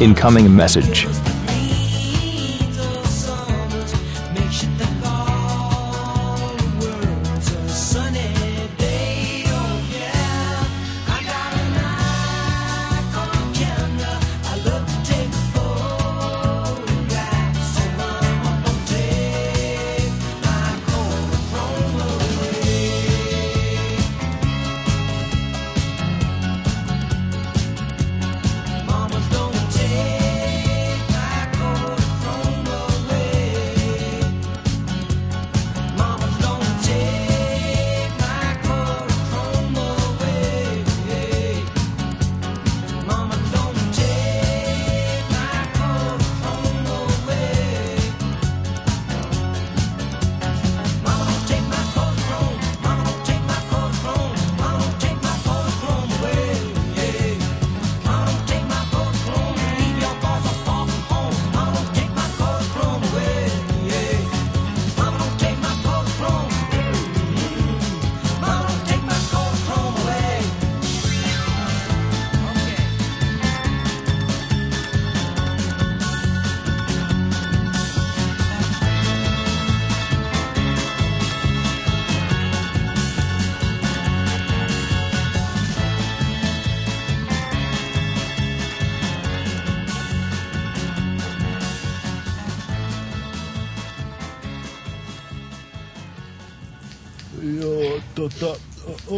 Incoming message.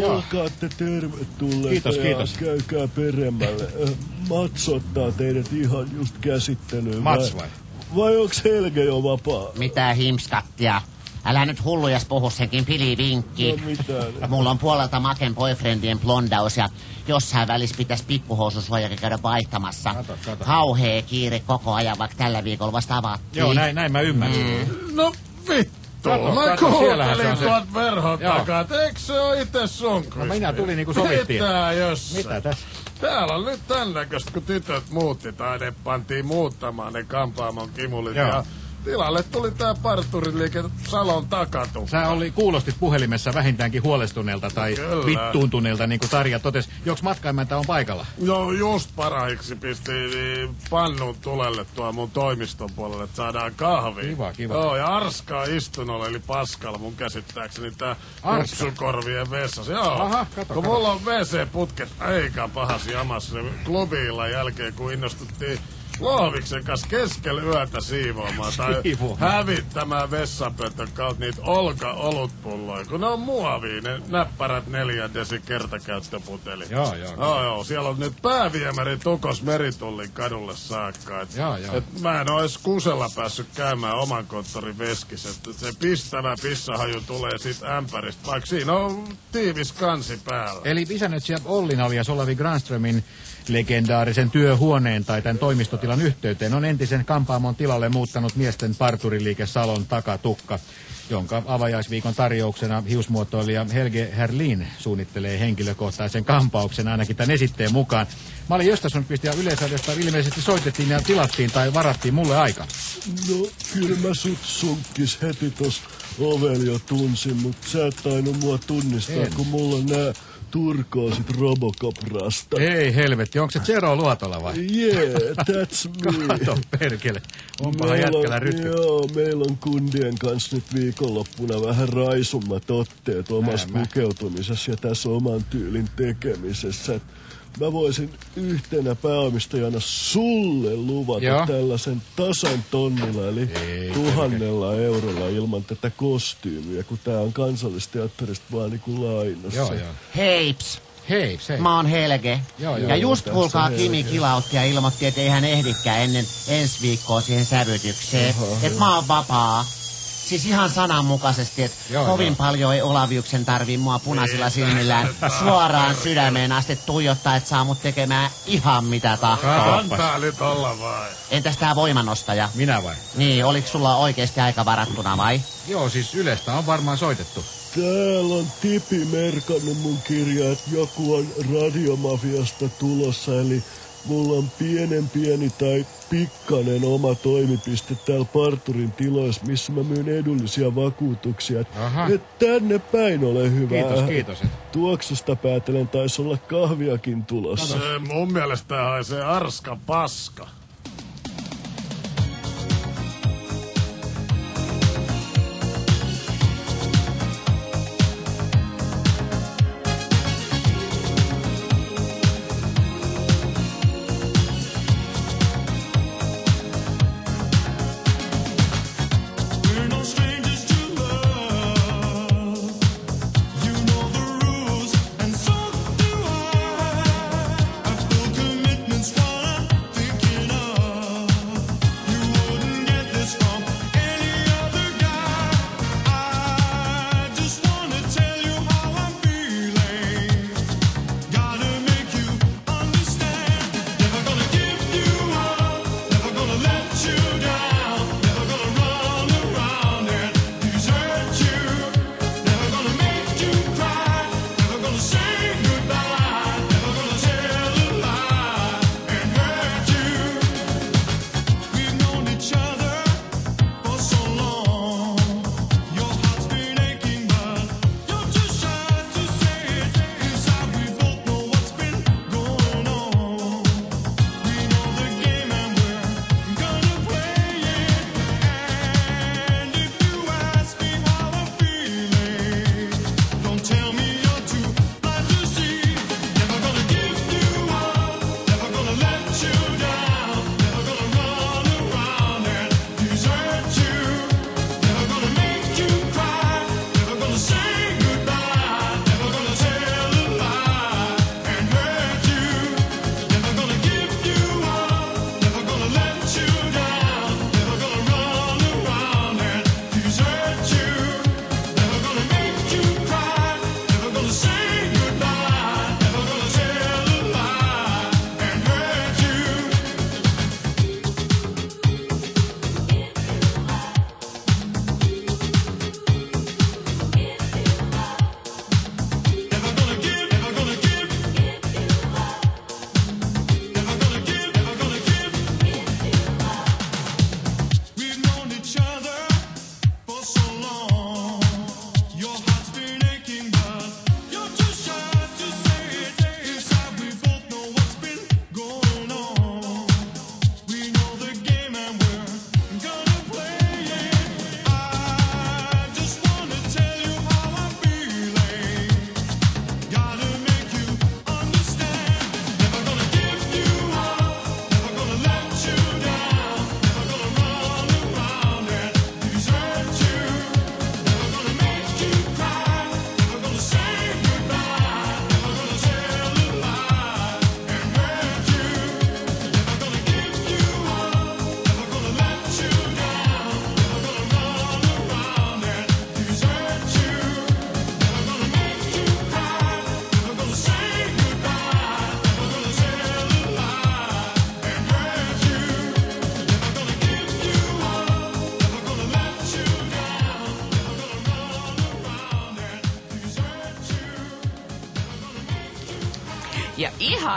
Olkaatte tervetulleita Kiitos, ja kiitos. käykää peremmälle. Mats ottaa teidät ihan just käsittelyyn. Mats vai? Vai onks Helge jo vapaa? Mitä himskattia? Älä nyt hullujas puhu senkin pilivinkki. No mitään. Mulla on puolelta Maken boyfriendien blondaus ja jossain välissä pitäisi pikkuhoususuojakin käydä vaihtamassa. Kato, kato. Kauhea kiire koko ajan, vaikka tällä viikolla vasta avattiin. Joo, näin, näin mä ymmärsin. No vittu, Kato, mä kuuntelin tuot verhon Joo. takaa, eikö se oo itse sun No minä tulin niinku sovittiin. Mitä jos? Mitä tässä? Täällä on nyt tän näköistä, kun tytöt muutti tai ne pantiin muuttamaan ne kampaamon kimulit. Joo. Ja tilalle tuli tää parturiliike Salon takatu. Sä oli, kuulostit puhelimessa vähintäänkin huolestuneelta tai Kyllä. vittuuntuneelta, niin kuin Tarja totesi. Joks matkaimäntä on paikalla? No just parahiksi pisti niin, pannun tulelle tuo mun toimiston puolelle, että saadaan kahvi. Kiva, kiva. Joo, ja Arskaa istunnolla, eli Paskalla mun käsittääkseni tää Arska? Kupsukorvien vessassa. Joo, Aha, kato, kun kato. mulla on WC-putket aika pahas jamassa se klubiilla jälkeen, kun innostuttiin Lohviksen kanssa keskellä yötä siivoamaan tai Siivoamaan. hävittämään vessapöntön kautta niitä olka-olutpulloja, kun ne on muovia, ne näppärät neljän desi kertakäyttöputelit. Joo, joo. Joo, joo. Siellä on nyt pääviemäri Tukos Meritullin kadulle saakka. Et, Joo, joo. Et mä en ois kusella päässyt käymään oman konttorin veskissä. Se pistävä pissahaju tulee sit ämpäristä, vaikka siinä on tiivis kansi päällä. Eli isännöitsijä Ollin alias Olavi Granströmin legendaarisen työhuoneen tai tämän toimistotilan yhteyteen on entisen kampaamon tilalle muuttanut miesten parturiliike Salon takatukka, jonka avajaisviikon tarjouksena hiusmuotoilija Helge Herlin suunnittelee henkilökohtaisen kampauksen ainakin tämän esitteen mukaan. Mä olin Jöstasunqvist ja Yleisradiosta ilmeisesti soitettiin ja tilattiin tai varattiin mulle aika. No, kyllä mä sut sunkkis heti tos ovel jo tunsin, mut sä et tainnut mua tunnistaa, En. kun mulla nää turkoosit Robocop-rasta. Ei helvetti, onko se Zero Luotola vai? Yeah, that's me. Kato perkele, onpahan jätkällä on- rytky. Joo, meillä on kundien kanssa nyt viikonloppuna vähän raisummat otteet omassa pukeutumisessa ja tässä oman tyylin tekemisessä. Mä voisin yhtenä pääomistajana sulle luvata Joo. tällaisen tasan tonnilla, eli Ei, tuhannella eurolla ilman tätä kostyymiä, kun tää on kansallisteatterista vaan niinku lainassa. Joo, joo. Heips, Hei, se. mä oon Helge. Joo, joo, ja joo, just kuulkaa Helge. Kimi kilautti ja ilmoitti, että ei hän ehdikään ennen ensi viikkoa siihen sävytykseen. Että mä oon vapaa. Siis ihan sananmukaisesti, että Joo, kovin joo. paljon ei Olaviuksen tarvii mua punaisilla Niin, silmillään suoraan sydämeen asti tuijottaa, että saa mut tekemään ihan mitä tahtoo. Antaa nyt olla vai? Entäs tää voimanostaja? Minä vai? Niin, oliko sulla oikeasti aika varattuna vai? Joo, siis Ylestä on varmaan soitettu. Täällä on Tipi merkannut mun kirjaa, että joku on radiomafiasta tulossa, eli mulla on pienen pieni tai pikkanen oma toimipiste täällä Parturin tiloissa, missä mä myyn edullisia vakuutuksia. Aha. Et tänne päin ole hyvä. Kiitos, kiitos. Tuoksusta päätelen taisi olla kahviakin tulossa. Se mun mielestä haisee arska paska.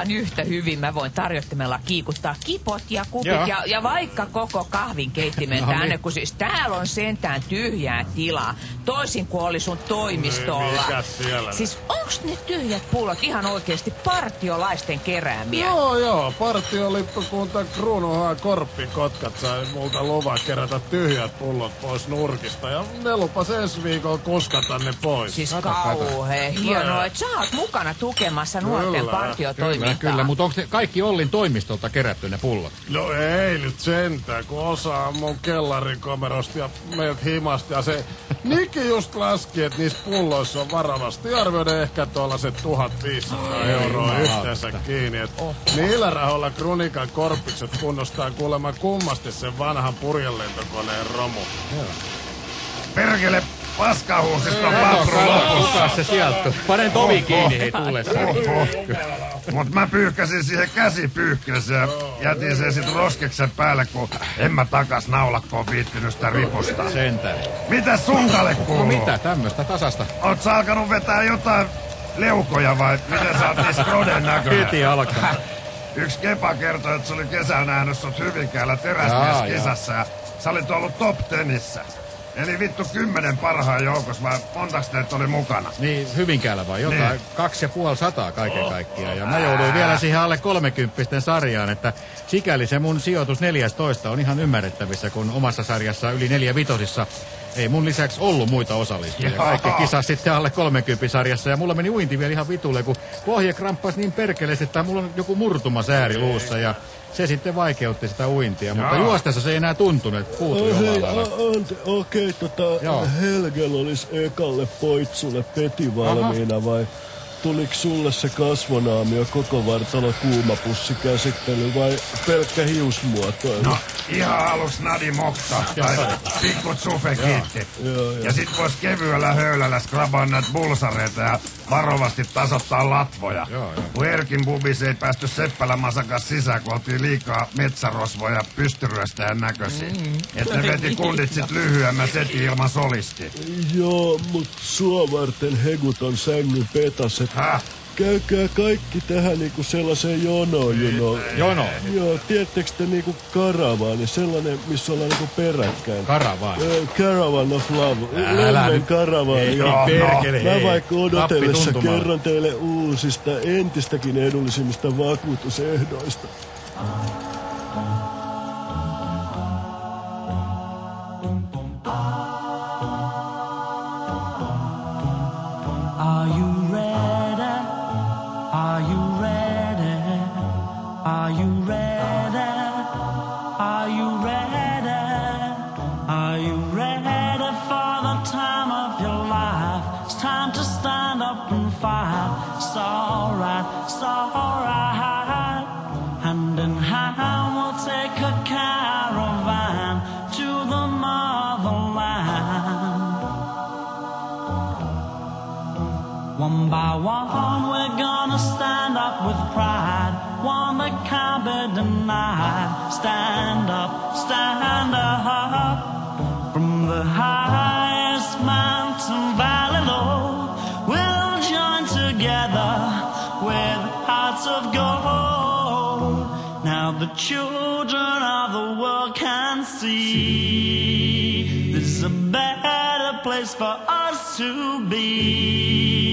Ihan yhtä hyvin mä voin tarjottimella kiikuttaa kipot ja kupit Joo. ja, ja vaikka koko kahvin keittimen No tänne, niin. kun siis täällä on sentään tyhjää tilaa, toisin kuin oli sun toimistolla. Mikäs siellä? Siis onks ne tyhjät pullot ihan oikeasti partiolaisten keräämiä? Joo, joo. Partiolippukunta Kruunuhaan Korppikotkat sai multa luvan kerätä tyhjät pullot pois nurkista. Ja ne lupas ensi viikolla kuskata ne pois. Siis Kato, kato. kauhea hienoa, Joo. että sä oot mukana tukemassa nuorten Kyllä. Kyllä, partiotoimintaa. kyllä, mutta onko kaikki Ollin toimistolta kerätty ne pullot? No ei nyt sentään, kun osa on mun kellarikomerosta ja meiltä himasta. Ja se Niki just laski, että niissä pulloissa on varovasti arvioiden ehkä tuollaiset 1500 euroa jumalauta. yhteensä kiinni. Et niillä rahoilla Krunikan korppikset kunnostaa kuulemma kummasti sen vanhan purjelentokoneen romu. perkele paskahuusista on lopussa. se sieltä? Panen tovi kiinni, hei tullessa. Mut mä pyyhkäsin siihen käsipyyhkeeseen ja jätin sen sit roskeksen päälle, kun en mä takas naulakkoon viittinyt sitä ripusta. Sentään. Mitä sun kalle No kuuluu? mitä, tämmöstä tasasta. Oot sä alkanut vetää jotain leukoja vai miten sä oot niin skroden näköinen? Heti alkaa. Yksi kepa kertoi, että se oli kesällä nähnyt sut Hyvinkäällä teräsmieskisassa ja sä olit ollut top tenissä. Eli vittu kymmenen parhaan joukossa vai montaks teitä oli mukana? Niin, Hyvinkäällä vai jotain? Niin. Kaksi ja puoli sataa kaiken kaikkiaan. Ja mä jouduin vielä siihen alle 30 sarjaan, että sikäli se mun sijoitus 14 on ihan ymmärrettävissä, kun omassa sarjassa yli neljä vitosissa ei mun lisäksi ollut muita osallistujia. Jaa. Kaikki kisas sitten alle 30 sarjassa ja mulla meni uinti vielä ihan vitulle, kun pohje kramppasi niin perkeleesti, että mulla on joku murtuma sääri luussa ja se sitten vaikeutti sitä uintia. Mutta Jaa. juostessa se ei enää tuntunut, että puutui Oh, hei, ante, okei, tota, Joo. Helgel olisi ekalle poitsulle peti valmiina vai tuliko sulle se kasvonaamio koko vartalo kuumapussi käsittely vai pelkkä hiusmuotoilu? No, ihan aluksi Nadi Mokta tai pikku Sufe kiitti. Joo, joo. Ja sit vois kevyellä höylällä skrabaa näitä bulsareita ja varovasti tasoittaa latvoja. Joo, joo. Kun Erkin bubis ei päästy Seppälä masakas sisään, kun oltiin liikaa metsärosvoja pystyryöstäjän näköisiä. Mm. Että ne veti kundit sit lyhyemmän setin ilman solisti. Joo, mut sua varten heguton sängyn petas, et Häh? käykää kaikki tähän niinku sellaiseen jonoon, know. Jono, Joo, tiedättekö te niinku karavaani, sellainen, missä ollaan niinku peräkkäin. karavaan. Ö, Caravan of Love. Älä Lemmen nyt. Caravan. Ei, ja perkele, Mä vaikka odotellessa kerron teille uusista, entistäkin edullisimmista vakuutusehdoista. Are be denied. Stand up, stand up. From the highest mountain valley low, we'll join together with hearts of gold. Now the children of the world can see this is a better place for us to be.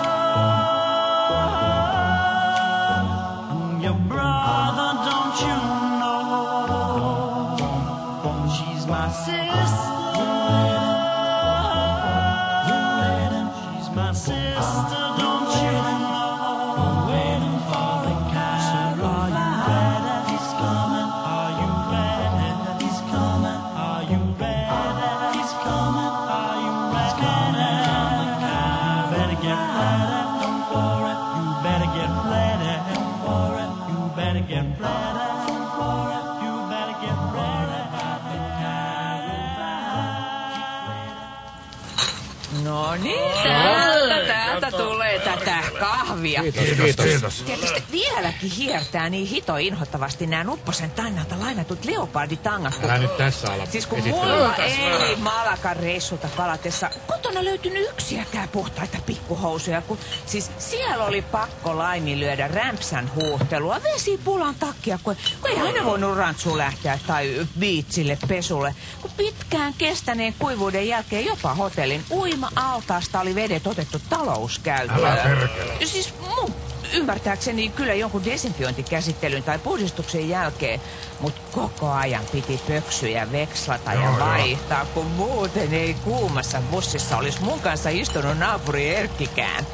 Kahvia. Kiitos, kiitos. Tietysti vieläkin hiertää niin hito inhottavasti nämä Nupposen tannalta lainatut leoparditangat. Älä nyt tässä ala Siis kun mulla ei Malakan reissulta palatessa kotona löytynyt yksiäkään puhtaita pikkuhousuja, kun siis siellä oli pakko laiminlyödä rämpsän huuhtelua vesipulan takia, kun, kun ei aina voinut rantsuun lähteä tai viitsille pesulle. Kun pitkään kestäneen kuivuuden jälkeen jopa hotellin uima-altaasta oli vedet otettu talouskäyttöön. Älä perkele. Siis mun ymmärtääkseni kyllä jonkun desinfiointikäsittelyn tai puhdistuksen jälkeen, mutta koko ajan piti pöksyjä vekslata ja joo. vaihtaa, kun muuten ei kuumassa bussissa olisi mun kanssa istunut naapuri Erkkikään.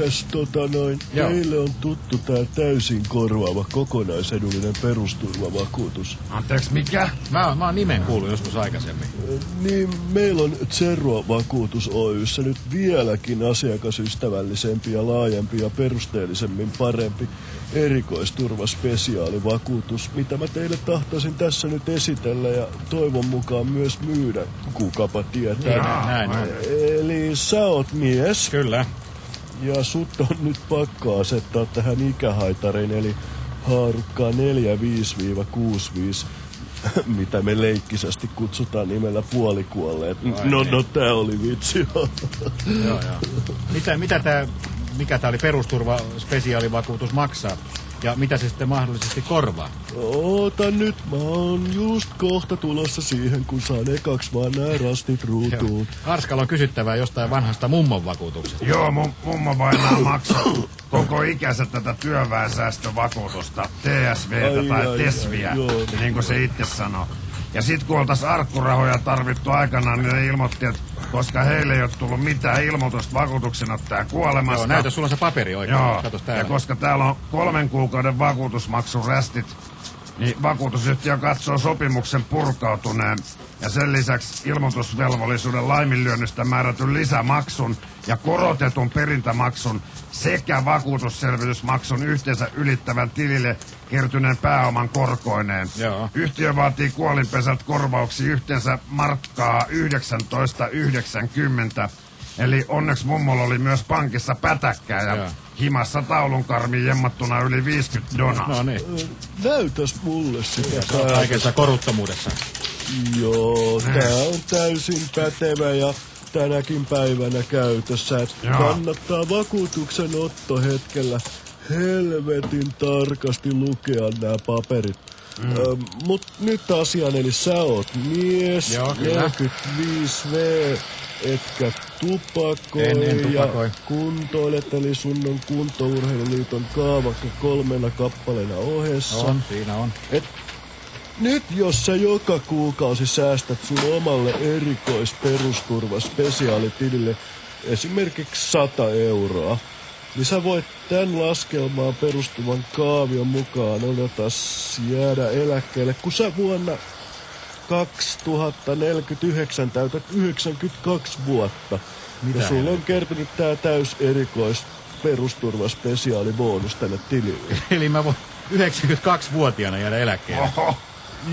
Elikäs tota noin, Joo. meille on tuttu tää täysin korvaava kokonaisedullinen perusturvavakuutus. Anteeksi, mikä? Mä, mä oon nimen kuullut joskus aikaisemmin. Niin, meillä on Zerro Vakuutus Oyssä nyt vieläkin asiakasystävällisempi ja laajempi ja perusteellisemmin parempi erikoisturvaspesiaalivakuutus, mitä mä teille tahtoisin tässä nyt esitellä ja toivon mukaan myös myydä, kukapa tietää. Niin, näin on. Eli sä oot mies Kyllä. Ja sut on nyt pakko asettaa tähän ikähaitariin, eli haarukkaa 45-65 mitä me leikkisästi kutsutaan nimellä puolikuolleet. No, no, tää oli vitsi. Joo, joo. Mitä, mitä tää, mikä tää oli perusturva spesiaalivakuutus maksaa? Ja mitä se sitten mahdollisesti korvaa? Oota nyt, mä oon just kohta tulossa siihen, kun saan ekaks vaan nää rastit ruutuun. Arskalla on kysyttävää jostain vanhasta mummon vakuutuksesta. Joo, mun mummo vainaa maksaa koko ikänsä tätä työväensäästövakuutusta, TSVtä Ai, tai ai, TESViä, ai, joo. niin kuin se itse sanoo. Ja sit kun oltais arkkurahoja tarvittu aikanaan, niin ne ilmoitti, että koska heille ei ole tullut mitään ilmoitusta vakuutuksenottajan kuolemasta. Joo, näytä, sulla on se paperi oikein. Joo, Katos ja koska täällä on kolmen kuukauden vakuutusmaksun rästit, niin vakuutusyhtiö katsoo sopimuksen purkautuneen ja sen lisäksi ilmoitusvelvollisuuden laiminlyönnistä määrätyn lisämaksun ja korotetun perintämaksun sekä vakuutusselvitysmaksun yhteensä ylittävän tilille kertyneen pääoman korkoineen. Joo. Yhtiö vaatii kuolinpesältä korvauksi yhteensä markkaa 1990. Eli onneksi mummolla oli myös pankissa pätäkkää ja Joo. himassa taulunkarmiin jemmattuna yli 50 donaa. No niin, Näytäs mulle sitä kaikessa koruttomuudessa. Joo, tää on täysin pätevä ja tänäkin päivänä käytössä. Et Joo. kannattaa vakuutuksen ottohetkellä helvetin tarkasti lukea nämä paperit. Mm. Ö, mut nyt asiaan, eli sä oot mies, Joo, kyllä. 45V, etkä tupakoi, En- en tupakoi. ja kuntoilet, eli sun on kuntourheiluliiton kaavakka kolmena kappaleena ohessa. On, siinä on. Et nyt jos sä joka kuukausi säästät sun omalle erikoisperusturvaspesiaalitilille esimerkiksi 100 euroa, niin sä voit tämän laskelmaan perustuvan kaavion mukaan odotas jäädä eläkkeelle, kun sä vuonna 2049 täytät 92 vuotta. Mitä ja sulla on kertynyt tää täys erikois perusturvaspesiaalibonus tänne tilille. Eli mä voin 92-vuotiaana jäädä eläkkeelle. Oho,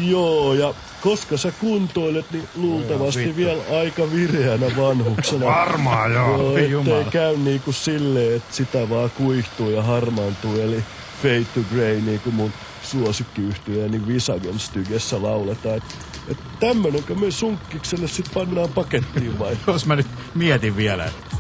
Joo, ja koska sä kuntoilet, niin luultavasti vittu. vielä aika vireänä vanhuksena. varmaan joo. Joo, ettei jumala. käy niinku silleen, että sitä vaan kuihtuu ja harmaantuu, eli fade to grey, niin kuin mun suosikkiyhtyöni Visagen Stygessä lauletaan. Et, et tämmönenkö me sunkkikselle sit pannaan pakettiin vai? Jos mä nyt mietin vielä, että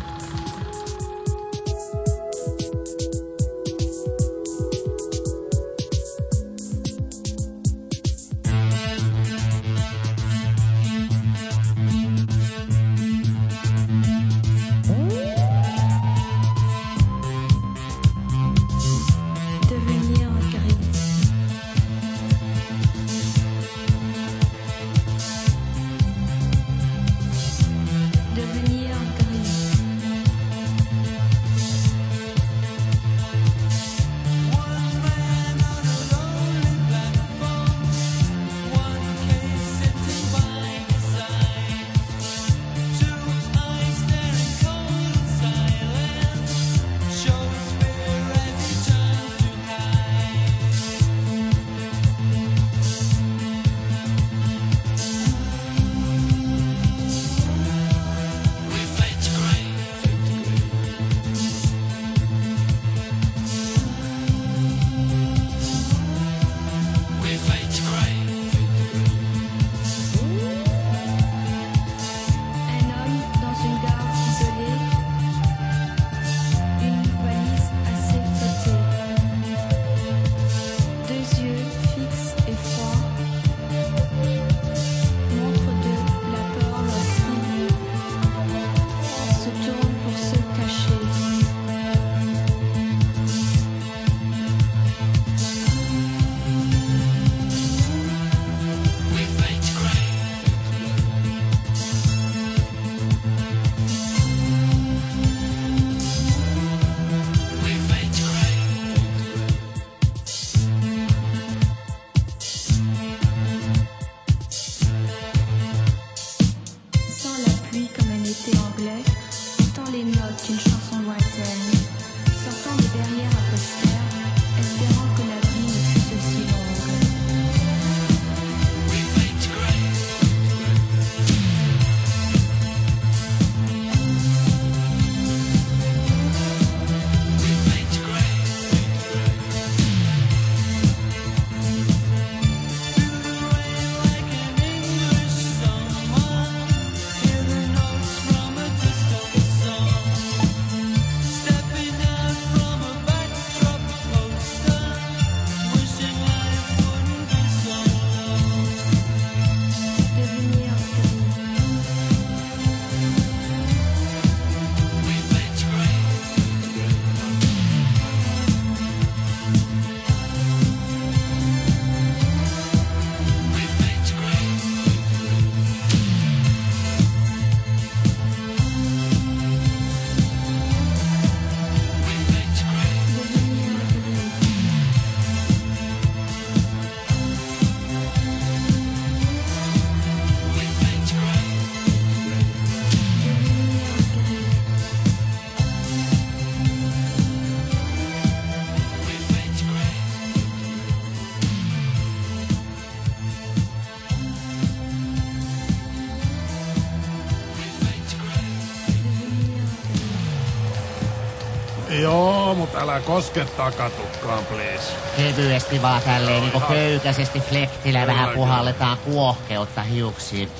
älä koske takatukkaan, please. Kevyesti vaan tälleen niinku köykäisesti flektillä vähän puhalletaan kuohkeutta hiuksiin.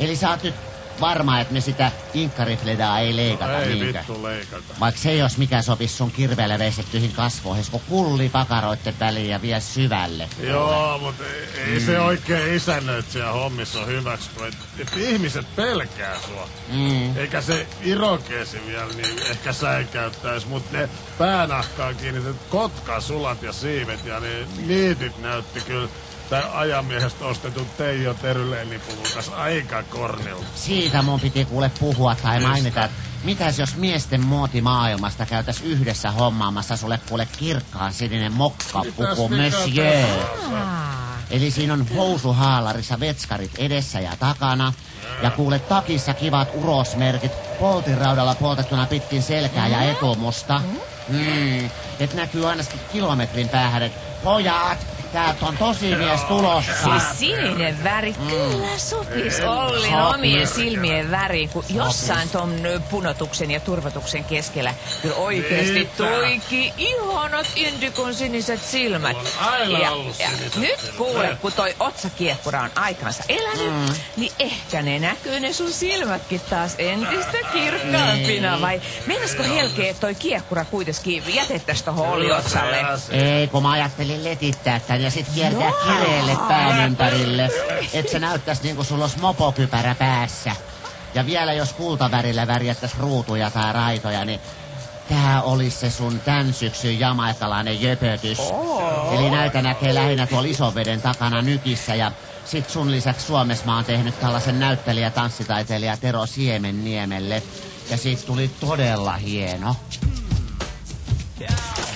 Eli sä oot nyt varma, että me sitä inkkarifledaa ei leikata Ei niinkö? vittu leikata. Vaikka se jos mikä sopisi sun kirveellä veistettyihin kasvoihin, kun kulli pakaroitten väliin ja vie syvälle. Joo, mutta ei, ei se oikein isännöitsijä hommissa on hyväksi, kun et, et ihmiset pelkää sua. Mm. Eikä se irokeesi vielä niin ehkä säikäyttäis, mutta ne päänahkaan kiinnitet kotkasulat ja siivet ja ne niitit näytti kyllä tai ajamiehestä ostetun Teijo Teryleenipuvun kanssa aika kornilta. Siitä mun piti kuule puhua tai Mistä? mainita, että mitäs jos miesten muoti maailmasta käytäis yhdessä hommaamassa sulle kuule kirkkaan sininen mokkapuku, monsieur. Eli siinä on housuhaalarissa vetskarit edessä ja takana. Ja kuule takissa kivat urosmerkit poltiraudalla poltettuna pitkin selkää ja etumusta. Mm. Et näkyy ainakin kilometrin päähän, että pojat, täältä on tosi mies tulossa. Siis sininen väri kyllä sopis Ollin Sopii. omien silmien väriin, kun jossain ton punotuksen ja turvotuksen keskellä kyllä oikeesti Mitä? toikin ihanat indikon siniset silmät. Ja, ollut ja nyt kuule, kun toi otsakiekkura on aikansa elänyt, Mm. niin ehkä ne näkyy ne sun silmätkin taas entistä kirkkaampina. Niin. Vai meinasko Helke, että toi kiekkura kuitenkin jätettäis tohon Olli-otsalle? Ei, kun mä ajattelin letittää ja sit kiertää kireelle pään ympärille. Et se näyttäis niinku sulla olisi mopokypärä päässä. Ja vielä jos kultavärillä värjättäis ruutuja tai raitoja, niin tää olisi se sun tän syksyn jamaikalainen jöpötys. Eli näitä näkee lähinnä tuolla isoveden takana nykissä ja sit sun lisäksi Suomessa mä oon tehnyt tällaisen näyttelijä tanssitaiteilija Tero Siemenniemelle. Ja siitä tuli todella hieno. Don't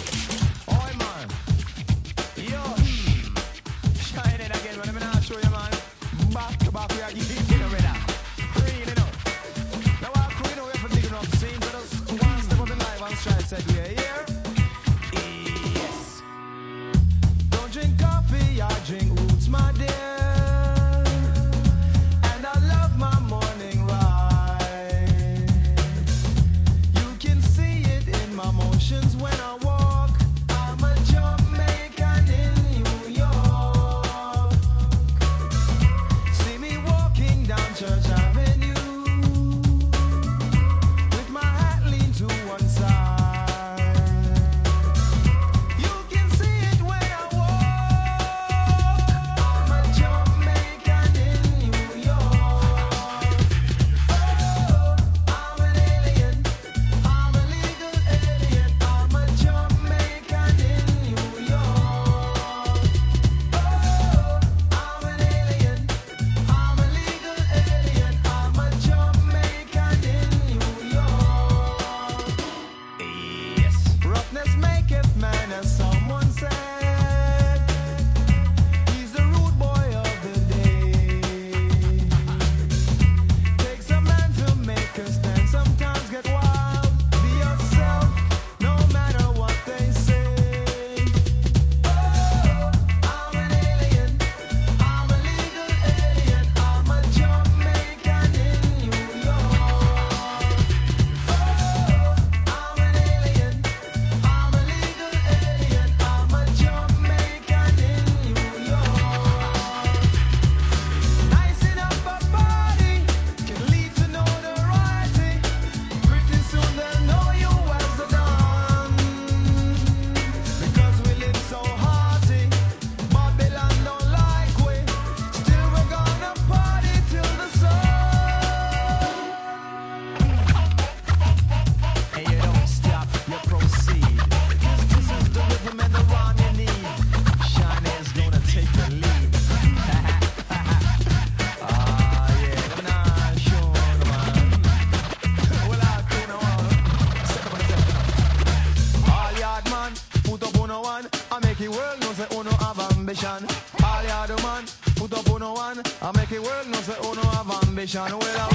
ambition. All yard man, put up on one. I make it world know say oh, uno have ambition. Well,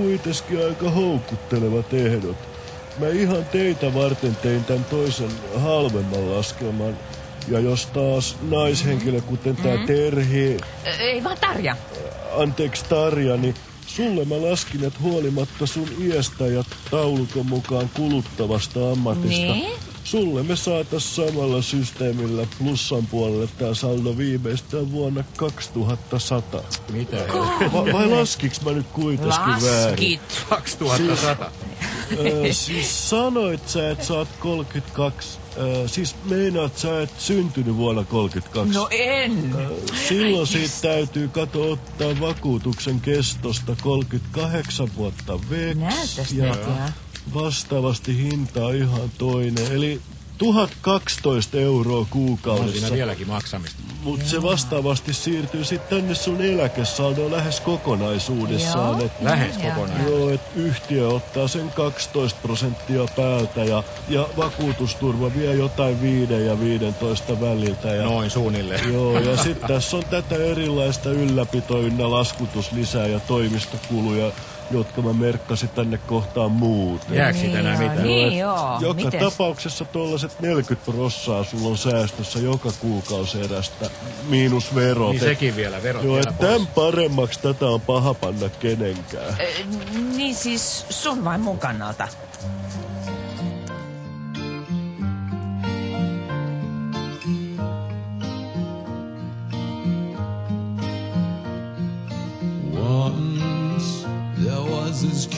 kuitenkin aika houkkuttelevat ehdot? Mä ihan teitä varten tein tämän toisen halvemman laskelman. Ja jos taas naishenkilö, kuten tää Terhi, Ö, Ei vaan Tarja. anteeksi Tarja, niin sulle mä laskin, että huolimatta sun iästä ja taulukon mukaan kuluttavasta ammatista, Niin? Sulle me saatais samalla systeemillä plussan puolelle tää saldo viimeistään vuonna 2100. Mitä? Va- vai laskiks mä nyt kuitenkin väärin? Laskit. 2100. Ö, siis sanoit sä, että sä oot 32. Ö, siis meinaat sä, et syntynyt vuonna 32. No en. Silloin siitä täytyy kato ottaa vakuutuksen kestosta 38 vuotta veks. Näyttäis ja. Vastaavasti hinta on ihan toinen. Eli 1012 euroa On kuukaudessa. siinä vieläkin maksamista. Mutta se vastaavasti siirtyy sitten tänne sun eläkesaldoon lähes kokonaisuudessaan. Joo. Et Lähes Joo. kokonaan. Joo, että yhtiö ottaa sen 12 prosenttia päältä ja, ja vakuutusturva vie jotain 5 ja 15 väliltä. Ja, Noin suunnilleen. Joo, ja sitten tässä on tätä erilaista ylläpito ynnä laskutuslisää ja toimistokuluja, jotka mä merkkasin tänne kohtaan muuten. Jääkö siitä enää joo, mitään? Niin joo. Joka Mites? tapauksessa tuollaiset 40 prossaa sulla on säästössä joka kuukausi erästä, miinus verot. Niin sekin vielä, verot Joo, vielä tämän paremmaksi tätä on paha panna kenenkään. Ö, Niin siis sun vai mun kannalta?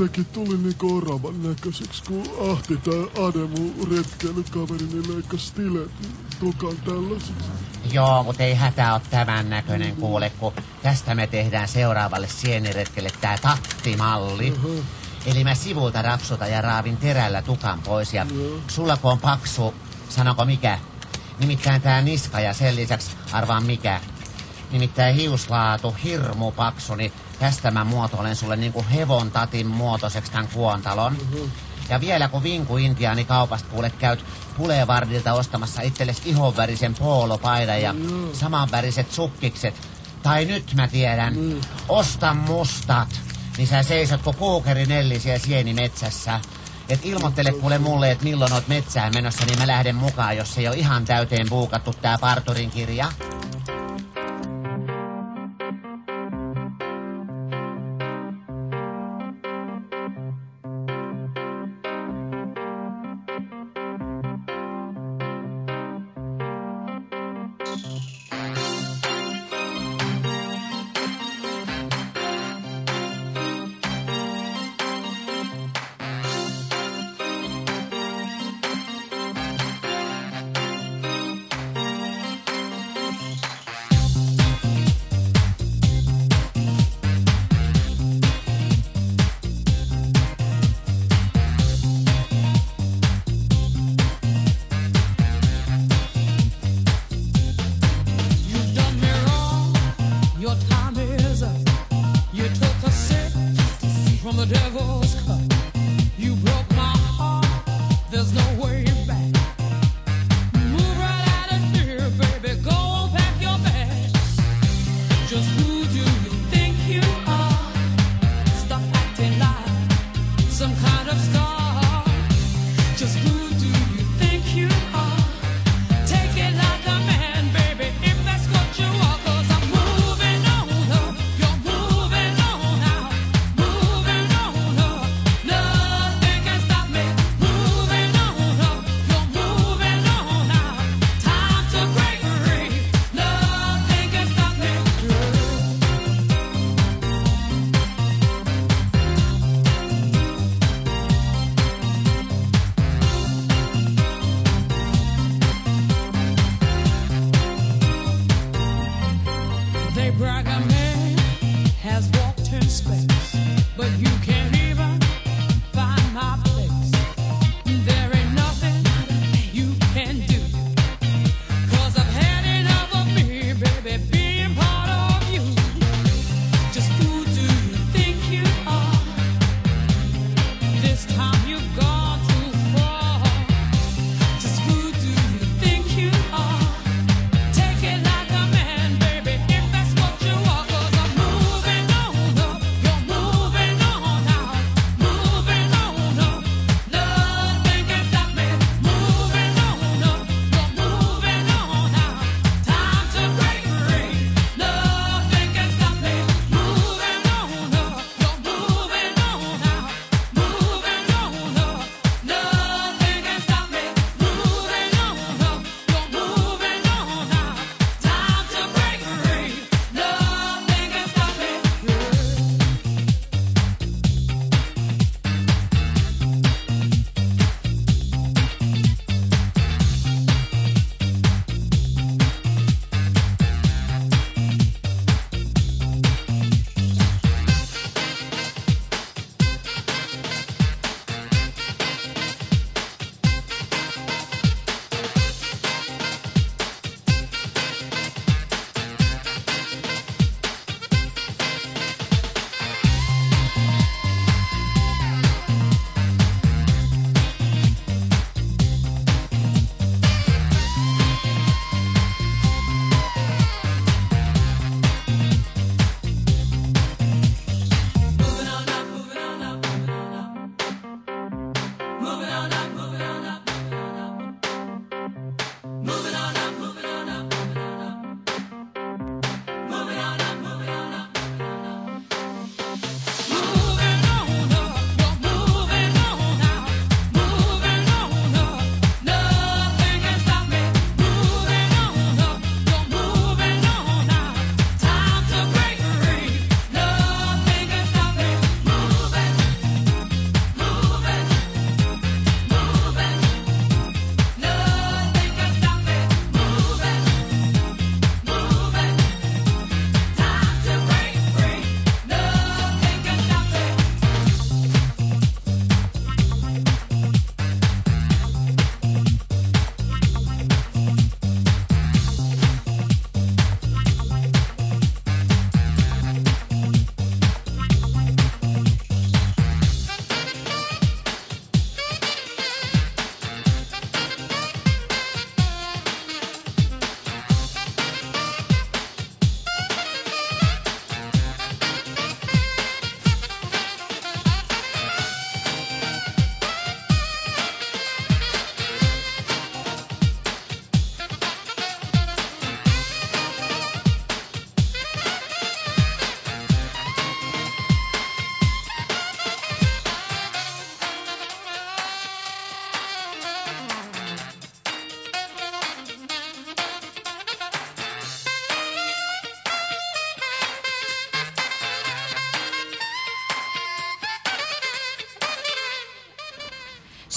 jotenkin tuli niinku oravan näköiseksi, kun Ahti tai Ade mun retkeilykaverini leikkasi stilet tukan tällaisiksi. Joo, mutta ei hätää ole tämän näköinen kuule, kun tästä me tehdään seuraavalle sieniretkelle tää tattimalli. Eli mä sivulta rapsutan ja raavin terällä tukan pois ja sulla kun on paksu, sanoko mikä? Nimittäin tää niska ja sen lisäksi arvaan mikä? Nimittäin hiuslaatu, hirmu paksu, niin tästä mä muotoilen sulle niinku hevon tatin muotoiseksi tän kuontalon. Ja vielä kun vinku intiaani kaupasta kuule käyt Boulevardilta ostamassa itsellesi ihonvärisen poolopaidan ja samanväriset sukkikset. Tai nyt mä tiedän, osta mustat. Niin sä seisot kuin kuukeri Nelli siellä sienimetsässä. Et ilmoittele kuule mulle, että milloin oot metsään menossa, niin mä lähden mukaan, jos ei ole ihan täyteen buukattu tää parturin kirja.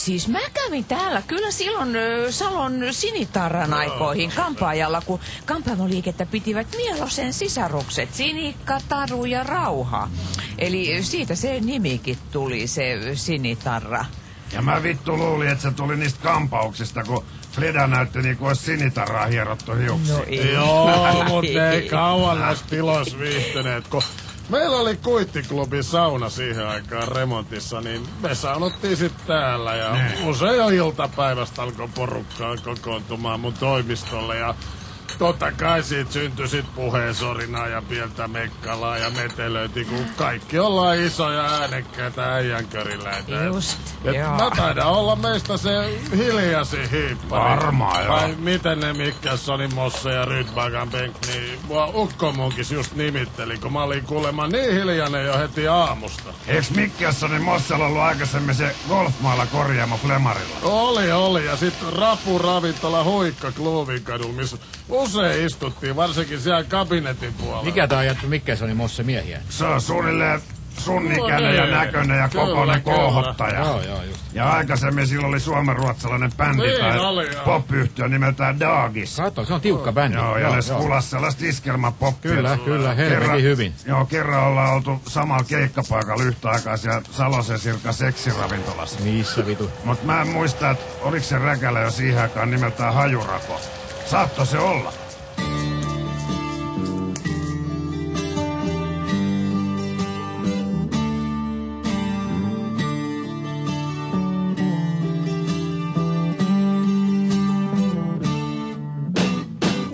Siis mä kävin täällä kyllä silloin ö, Salon sinitarran aikoihin kampaajalla, kun kampaamoliikettä pitivät Mielosen sisarukset, Sinikka, Taru ja Rauha. Eli siitä se nimikin tuli, se sinitarra. Ja mä vittu luulin, että se tuli niistä kampauksista, kun Freda näytti niinku olisi sinitarraa hierottu hiuksiin. No ei. Joo, mutta ei kauan näissä tiloissa viihtyneet, kun meillä oli kuittiklubi sauna siihen aikaan remontissa, niin me saunottiin sit täällä ja usein jo iltapäivästä alkoi porukkaa kokoontumaan mun toimistolle ja Totta kai siitä syntyi sit puheensorinaa ja pientä mekkalaa ja metelöinti, kun kaikki ollaan isoja äänekkäitä äijänköriläitä. Just, Et joo. mä taidan olla meistä se hiljaisin hiippari. Varmaan, joo. Vai miten ne mitkä Sony Mosse ja Rydbagan Bank, niin mua ukkomunkis just nimitteli, kun mä olin kuulemma niin hiljainen jo heti aamusta. Eiks Mikkelsonin Mossella ollut aikaisemmin se golfmaalla korjaamo Flemarilla? Oli, oli. Ja sitten Rapu ravintola Huikka Kluuvin kadulla, missä usein istuttiin, varsinkin siellä kabinetin puolella. Mikä tää on jätty, mikä se oli Mosse miehiä? Se on suunnilleen sun ikäinen ja näköinen ja kokoinen koohottaja. Joo, joo, just. Ja aikaisemmin sillä oli suomenruotsalainen bändi Niin tai pop-yhtiö nimeltään Dagis. Kato, se on tiukka bändi. Joo, ja ne skulas sellaista iskelmäpoppia. Kyllä, kyllä, helvetin hyvin. Joo, kerran ollaan oltu samalla keikkapaikalla yhtä aikaa siellä Salosen Sirka seksiravintolassa. Missä vitu? Mut mä en muista, että oliko se räkälä jo siihen aikaan nimeltään Hajurako. Saatto se olla.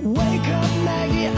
Wake up, Maggie.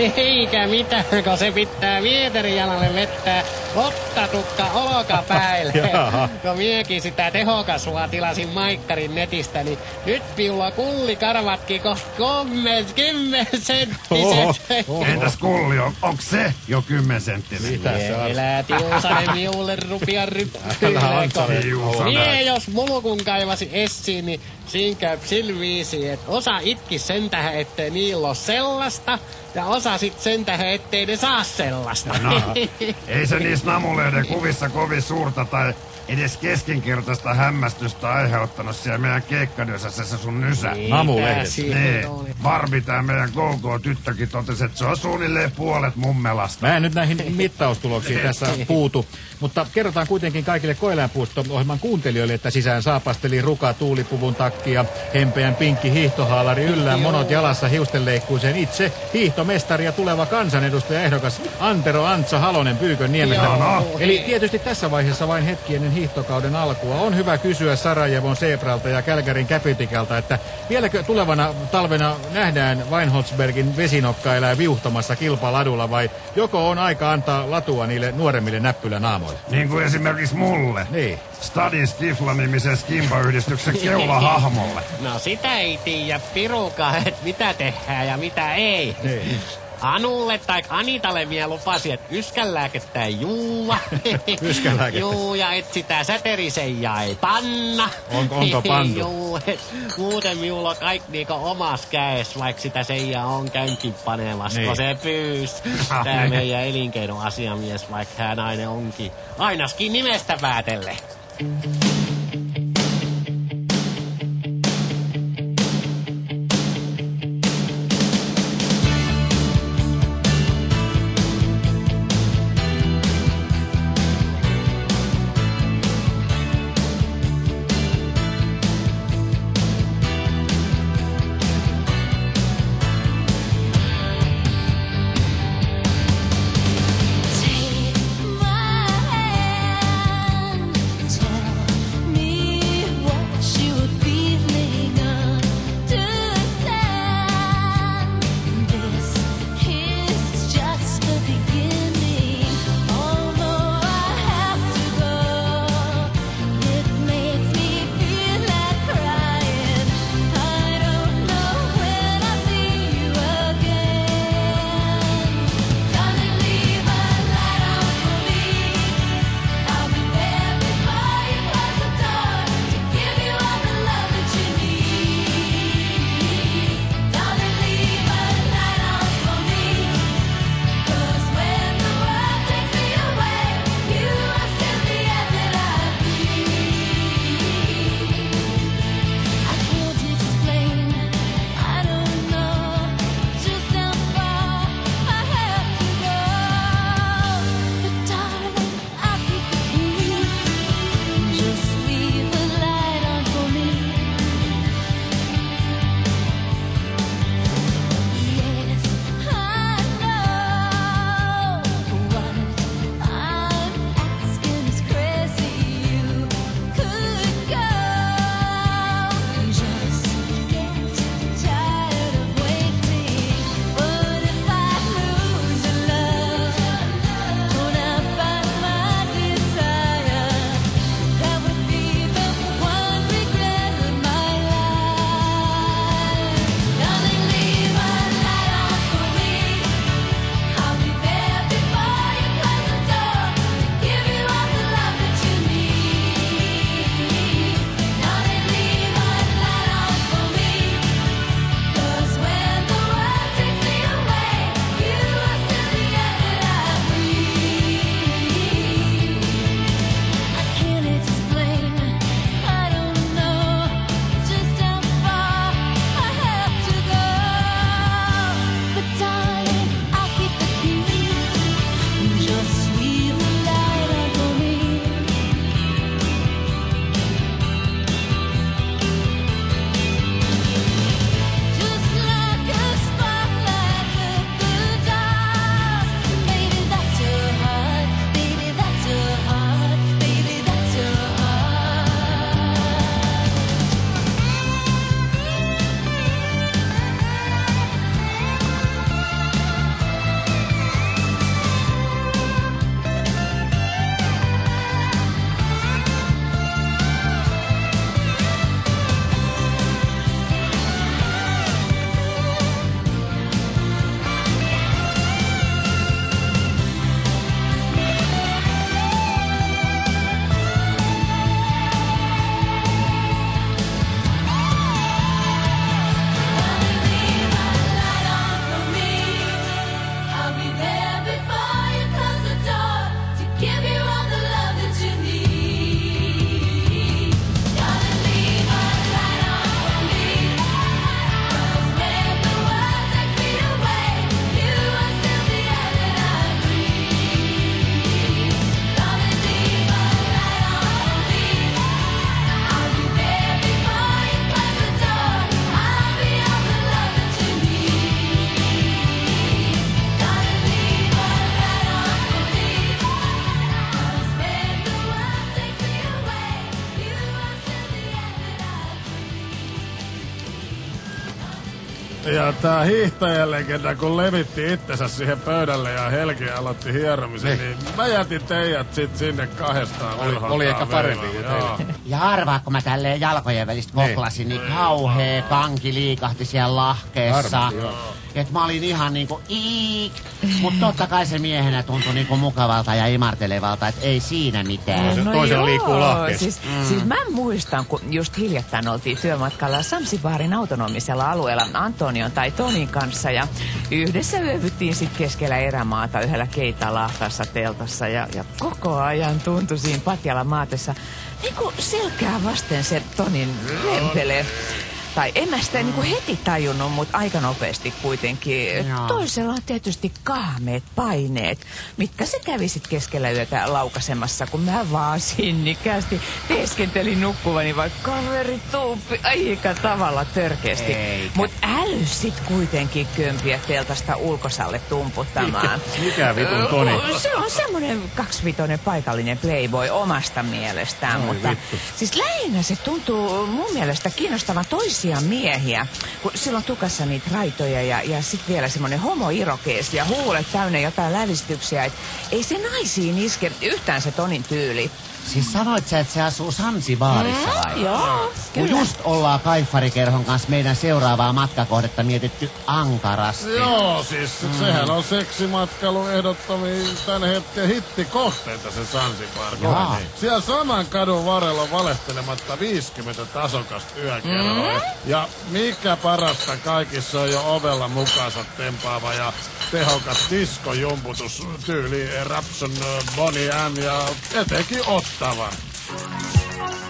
Eikä mitään, kun se pitää vieterijalalle vettää ottatukka olkapäille. Kun miekin sitä tehokasvua tilasin Maikkarin netistä, niin nyt piulla kullikarvatkin ko kommen, kymmen senttiset. Entäs kulli, on, onko se jo kymmensenttinen? Mitä se on? Elää Tiusanen miulle rupia. Antsale. Mie jos mulkun kaivasi essiin, niin siinä käy sillä viisi, että osa itki sen tähän, ettei niillä ole sellaista, ja osa sit sen tähän, ettei ne saa sellaista. No, ei se niissä namuleiden kuvissa kovin suurta tai edes keskinkertaista hämmästystä aiheuttanut siellä meidän keikkadyössä se sun nysä. Niin, Namulehdet. Niin, tää meidän GoGo-tyttökin totesi, että se on suunnilleen puolet mummelasta. Mä en nyt näihin mittaustuloksiin tässä puutu, mutta kerrotaan kuitenkin kaikille Koeläinpuisto-ohjelman kuuntelijoille, että sisään saapasteli ruka tuulipuvun takkia, hempeän pinkki hiihtohaalari yllään, monot jalassa hiustenleikkuuseen itse hiihtomestari ja tuleva kansanedustaja ehdokas Antero Antsa Halonen Pyykön niemestä. No. Eli tietysti tässä vaiheessa vain hetki ennen hiihtokauden alkua on hyvä kysyä Sarajevon Sebralta ja Kälkärin Käpytikalta, että vieläkö tulevana talvena nähdään Weinholzbergin vesinokka elää viuhtamassa kilpaladulla vai joko on aika antaa latua niille nuoremmille näppylänaamoille? Niin kuin esimerkiksi mulle. Niin. Stadin Stifla-nimisen Skimba-yhdistyksen keulahahmolle. No sitä ei tiedä piruka, että mitä tehdään ja mitä ei. Niin. Anulle tai Anitalle vielä lupasi, että yskänlääkettä ei juua. Yskänlääkettä. Juu, ja et sitä säteriseijaa ei panna. On- onko pantu? Juu, et muuten minulla on kaikki niinku omas käes, vaikka sitä seijaa on käynkin panemassa, Niin. kun se pyys. Tää meidän elinkeinoasiamies, vaikka hän nainen onkin. Ainakin nimestä päätelle. Take Tää hiihtäjän legenda, kun levitti itsensä siihen pöydälle ja Helki aloitti hieromisen, niin, mä jätin teidät sit sinne kahdestaan Oli- oli ehkä parempi kuin joo. Ja arvaa, kun mä tälleen jalkojen välistä koklasin, niin kauhee kanki liikahti siellä lahkeessa. Varmasti, joo. Et mä olin ihan niinku iik. Mut totta kai se miehenä tuntui niinku mukavalta ja imartelevalta, et ei siinä mitään. Siis, mm. siis mä muistan, kun just hiljattain oltiin työmatkalla Samsibaarin autonomisella alueella Antonion tai Tonin kanssa ja yhdessä yövyttiin sitten keskellä erämaata yhdellä keitalahkassa teltassa ja, ja koko ajan tuntui siinä Patjala maatessa niin selkää vasten se Tonin rempele. Tai en mä sitä niinku heti tajunnut, mutta aika nopeasti kuitenkin. Joo. Toisella on tietysti kahmeet paineet, mitkä se kävi sit keskellä yötä laukasemassa, kun mä vaan sinnikkäästi teeskentelin nukkuvani, vaikka kaveri tuuppi aika tavalla törkeästi. Eikä. Mut äly sit kuitenkin kömpiä teltasta ulkosalle tumputtamaan. Mikä- vitun Toni? Se on semmonen kaksivitoinen paikallinen playboy omasta mielestään, Oi mutta vittu. Siis lähinnä se tuntuu mun mielestä kiinnostavan toisia miehiä, kun silloin tukassa niitä raitoja ja, ja sitten vielä semmoinen homoirokees ja huulet täynnä jotain lävistyksiä, et ei se naisiin iske yhtään se Tonin tyyli. Siis sanoit sä, että se asuu Sansibaarissa vai? Mm, joo, Kun kyllä. just ollaan Kaifarikerhon kanssa meidän seuraavaa matkakohdetta mietitty ankarasti. Joo, siis mm. sehän on seksimatkailu ehdottomia tän hetken hittikohteita se Sansibar. Jaa. Siellä saman kadun varrella on valehtelematta 50 tasokasta yökerhoa. Mm. Ja mikä parasta kaikissa on jo ovella mukaansa tempaava ja tehokas diskojumputus tyyli Rapson, Bonnie M ja etenkin Ottava. Mitä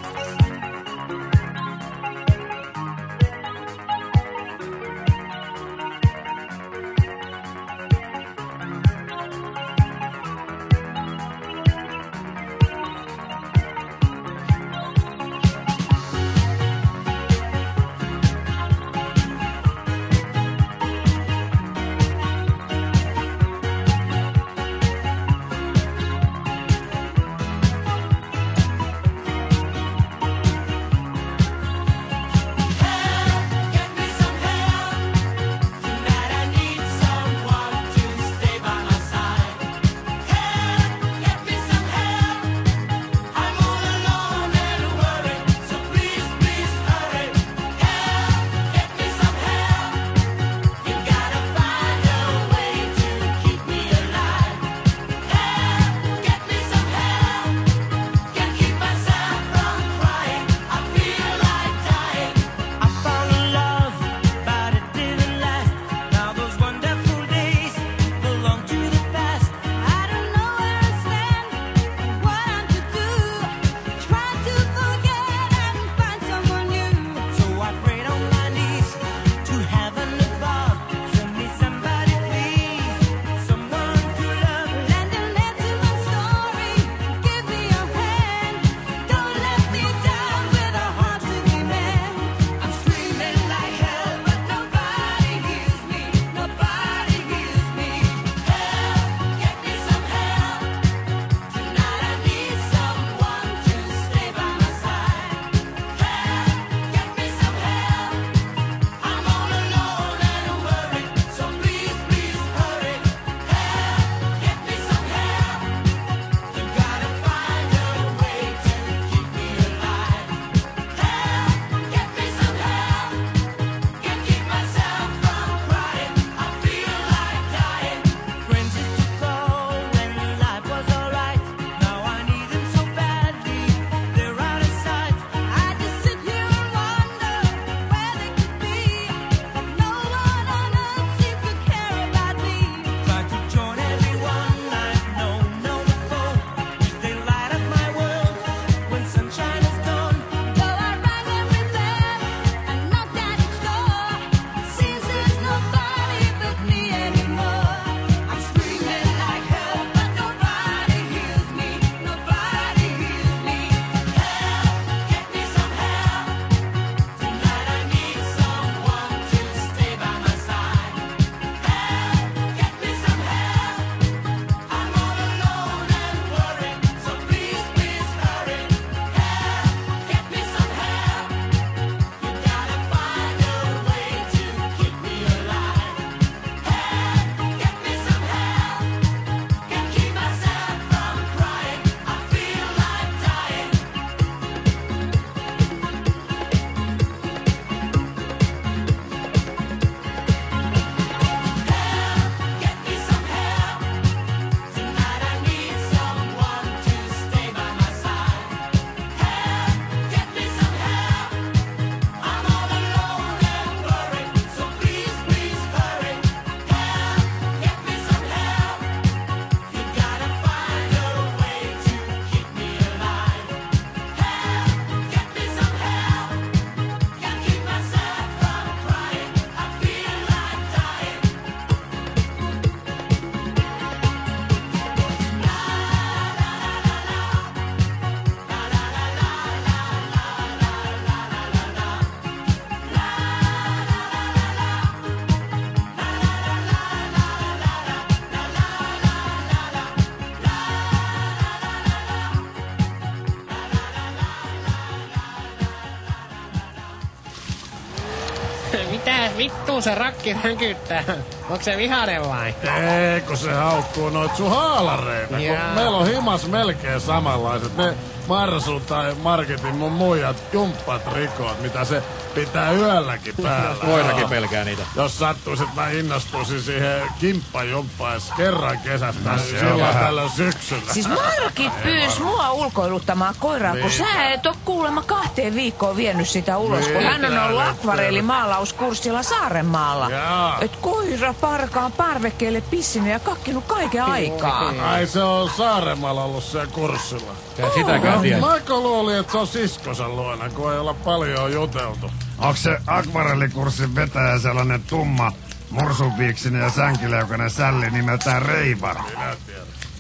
vittua se rakki ränkyttää? Onko se vihainen vai? Ei, kun se haukkuu noit sun haalareita. Meillä on himas melkein samanlaiset. Ne Marsu tai Marketin mun muijat jumppat rikot, mitä se pitää yölläkin päällä. Koirakin pelkää niitä. Jos sattuisi, että mä innostuisin siihen kimppajumppaan edes kerran kesästä, niin se on silloin tällöin syksyllä. Siis Markit pyys mua ulkoiluttamaan koiraa, kun sä et oo kuulemma kahteen viikkoon vienyt sitä ulos, kun hän on ollut akvareelimaalauskurssilla Saarenmaalla. Jaa. Et koira parkaan parvekkeelle pissinyt ja kakkinut kaiken aikaa. Ai se on Saaremaalla ollut siellä kurssilla. Tää sitäkään tiedä. Michael luuli, että se on siskosa luona, kun ei olla paljon juteltu. Onko se akvarellikurssin vetäjä sellainen tumma, mursunviiksinen ja sänkileukainen sälli nimeltään Reivar?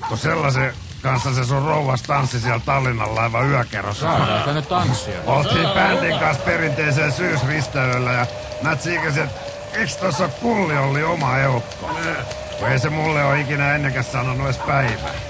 Kun sellaisen kanssa se sun rouvas tanssi siellä Tallinnan laiva yökerrossa. Saadaan tänne tanssia. Oltiin bändin kanssa perinteiseen syysristeilyllä ja mä tsiikasin, että eiks tossa kulli oli oma eukko? Kun ei se mulle ole ikinä ennenkäs sanonut edes päivää.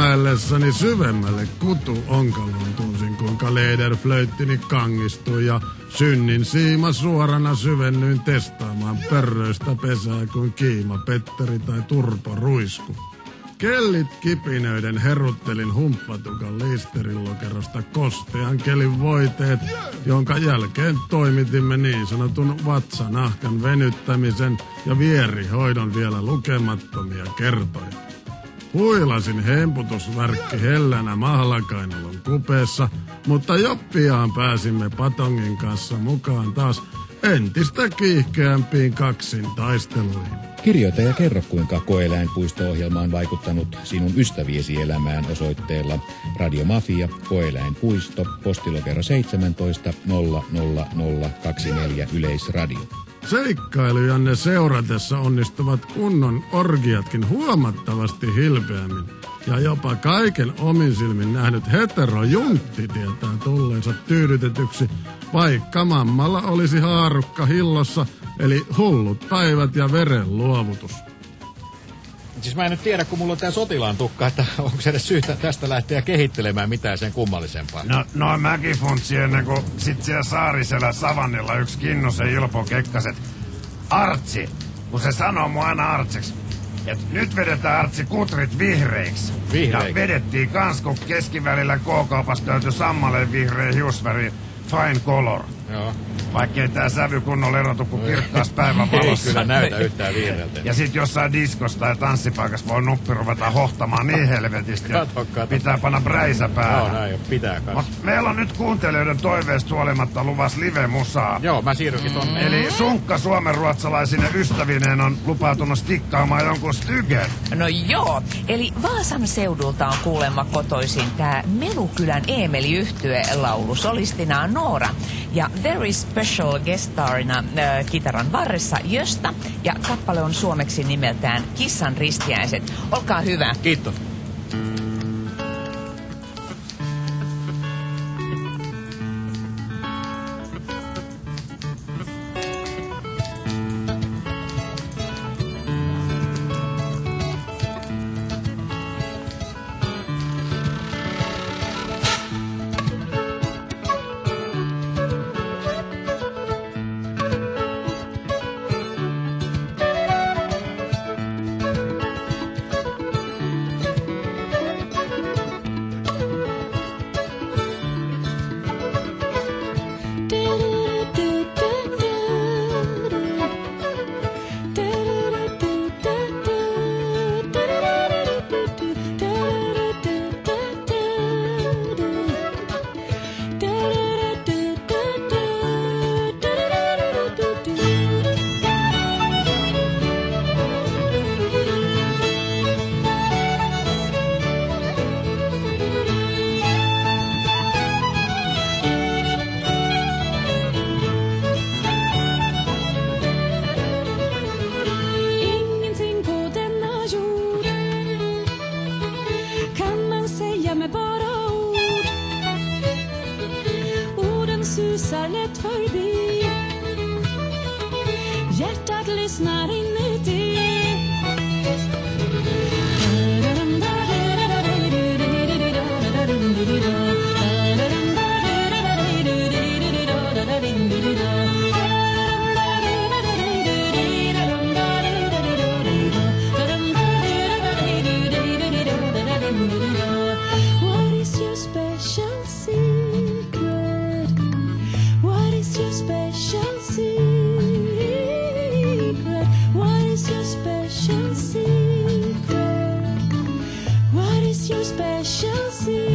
Silmäillessäni syvemmälle kutu onkaloon tunsin, kuinka Lederflöittini kangistui ja synnin siima suorana syvennyin testaamaan pörröistä pesää kuin kiima Petteri tai Turpo Ruisku. kellit kipinöiden heruttelin humppatukan liisterilokerosta kostean kelin voiteet, jonka jälkeen toimitimme niin sanotun vatsanahkan venyttämisen ja vierihoidon vielä lukemattomia kertoja. Huilasin hemputusvärkki hellänä mahlakainalon kupeessa, mutta jo pian pääsimme Patongin kanssa mukaan taas entistä kiihkeämpiin kaksin taisteluihin. Kirjoita ja kerro, kuinka koeläinpuisto-ohjelma on vaikuttanut sinun ystäviesi elämään osoitteella Radiomafia, Koeläinpuisto, postilokero 17 00024 Yleisradio. Seikkailujanne seuratessa onnistuvat kunnon orgiatkin huomattavasti hilpeämmin. Ja jopa kaiken omin silmin nähnyt heterojuntti tietää tulleensa tyydytetyksi, vaikka mammalla olisi haarukka hillossa, eli hullut päivät ja veren luovutus. Siis mä en nyt tiedä, kun mulla on tää sotilaan tukka, että onko se edes syytä tästä lähteä kehittelemään mitään sen kummallisempaa. No, no mäkin funtsi ennen kuin sit siellä Saarisellä Savannilla yksi Kinnosen Ilpo Kekkaset. Artsi, kun se sanoo mua aina Artsiksi. Et nyt vedetään Artsi kutrit vihreiksi. Vihreiksi? Ja vedettiin kans, kun keskivälillä K-kaupasta löytyi sammaleen vihreä hiusväri Fine Color. Joo. Vaikkei tää sävy kunnolla erotu kuin kirkkaas päivän Ei valossa. kyllä näytä yhtään vihreältä. Ja sit jossain diskosta ja tanssipaikassa voi nuppi ruveta hohtamaan niin helvetisti. että Kato, kato. Pitää panna bräisä päähän. Joo, näin jo, pitää kans. Mut meillä on nyt kuuntelijoiden toiveesta huolimatta luvas live-musaa. Joo, mä siirrynkin tonne. Eli Sunkka suomen ruotsalaisine ystävineen on lupautunut stikkaamaan jonkun stygen. No joo, eli Vaasan seudulta on kuulemma kotoisin tää Melukylän Eemeli yhtye laulu solistina Noora. Ja Very Special guest starina äh, kitaran varressa Jöstä. Ja kappale on suomeksi nimeltään Kissan ristiäiset. Olkaa hyvä. Kiitos. see.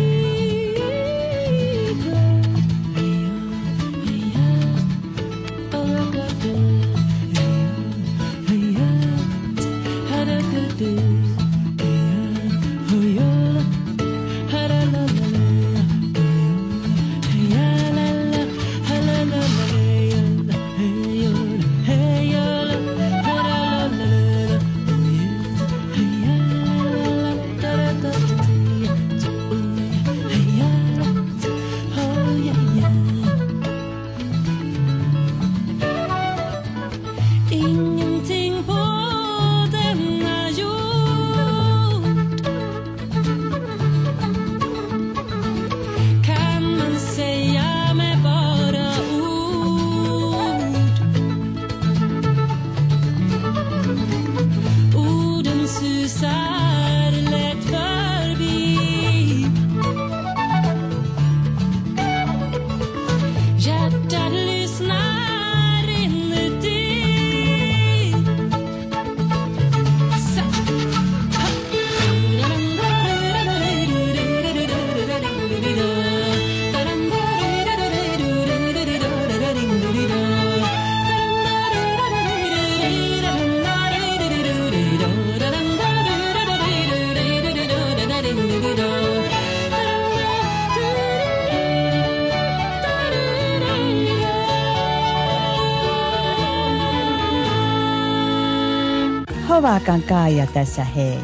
Kovaakaan Kaija tässä hei.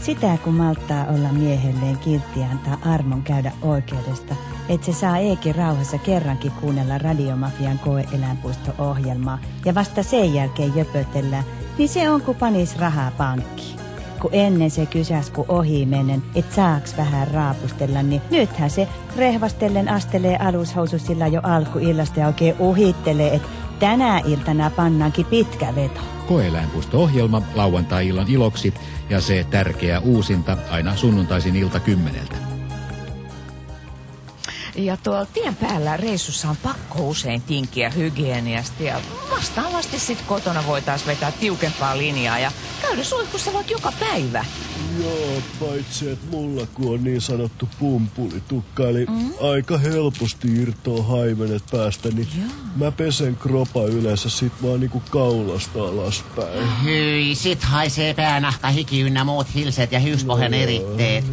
Sitä kun malttaa olla miehelleen kiltti antaa armon käydä oikeudesta, että se saa Eekin rauhassa kerrankin kuunnella Radiomafian koe-eläinpuisto-ohjelmaa ja vasta sen jälkeen jöpötellään, niin se on kun panis rahaa pankkiin. Kun ennen se kysäs kun ohi mennen, et saaks vähän raapustella, niin nythän se rehvastellen astelee alushoususilla jo alkuillasta ja oikein uhittelee, että tänä iltana pannaankin pitkä veto. Koeläinpuisto-ohjelma lauantai-illan iloksi ja se tärkeä uusinta aina sunnuntaisin ilta kymmeneltä. Ja tuolla tien päällä reissussa on pakko usein tinkiä hygieniasta ja vastaavasti sit kotona voitaisiin vetää tiukempaa linjaa ja käydä suihkussa vaikka joka päivä. Joo, paitsi että mulla kun on niin sanottu pumpulitukka, eli mm. aika helposti irtoo haimenet päästä, niin Joo. mä pesen kropa yleensä sit vaan niinku kaulasta alaspäin. Hyi, sit haisee päänahka, hiki ynnä muut hilseet ja hiuspohjan Joo. eritteet.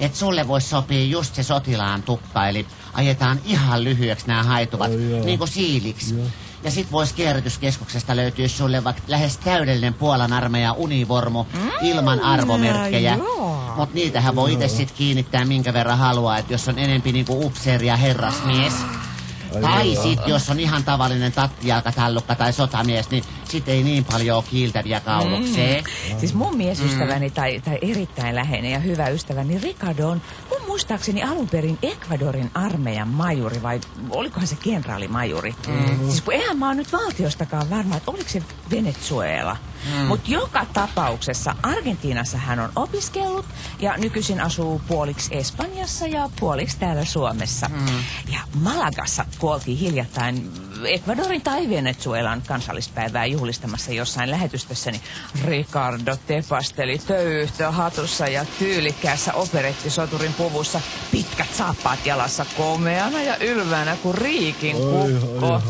Et sulle voisi sopia just se sotilaan tukka, eli ajetaan ihan lyhyeksi nämä haituvat, niin kuin siiliksi. Joo. Ja sit vois kierrätyskeskuksesta löytyä sulle vaikka lähes täydellinen Puolan armeijan univormu ilman arvomerkkejä. joo. Mut niitähän voi itse sit kiinnittää minkä verran haluaa, että jos on enempi niinku upseeri ja herrasmies. Ai Tai joo. sit jos on ihan tavallinen tattijalkatallukka tai sotamies, niin sit ei niin paljon ole kiiltäviä kaulukseen. Mm. Siis mun miesystäväni tai, tai erittäin läheinen ja hyvä ystäväni Ricardo on mun muistaakseni alun perin Ecuadorin armeijan majuri vai olikohan se kenraalimajuri. Mm. Siis kun eihän mä oon nyt valtiostakaan varma, että oliko se Venezuela. Mm. Mutta joka tapauksessa Argentiinassa hän on opiskellut ja nykyisin asuu puoliksi Espanjassa ja puoliksi täällä Suomessa. Mm. Ja Malagassa kuoltiin hiljattain Ecuadorin tai Venezuelan kansallispäivää juhlistamassa jossain lähetystössä, niin Ricardo tepasteli töyhtö hatussa ja tyylikkäässä operettisoturin puvussa pitkät saappaat jalassa komeana ja ylväänä kuin riikin kukko.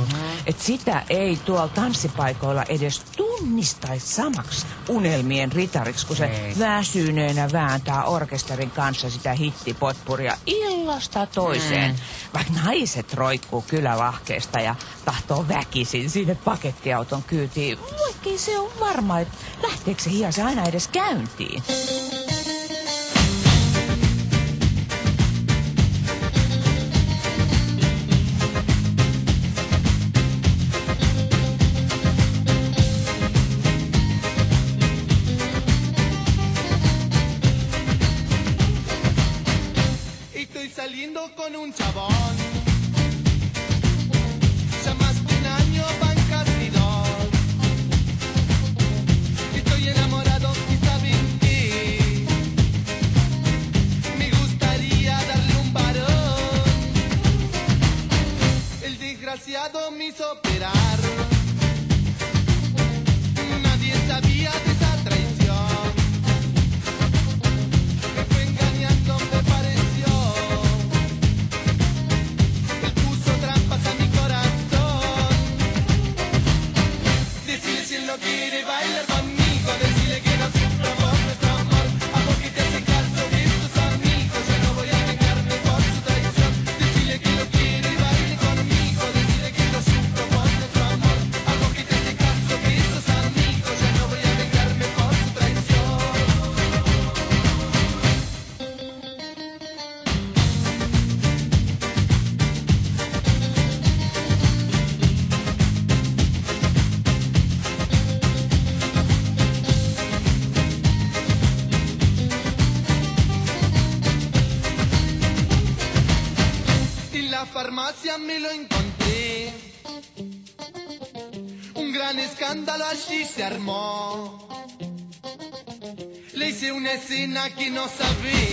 Et sitä ei tuolla tanssipaikoilla edes tunnistaisi samaksi unelmien ritariksi, kun se Ei. väsyneenä vääntää orkesterin kanssa sitä hittipotpuria illasta toiseen. Mm. Vaikka naiset roikkuu kylälahkeesta ja tahtoo väkisin sinne pakettiauton kyytiin, vaikkei se on varma, että lähteekö se hiase aina edes käyntiin. Se armó. Le hice una escena que no sabés.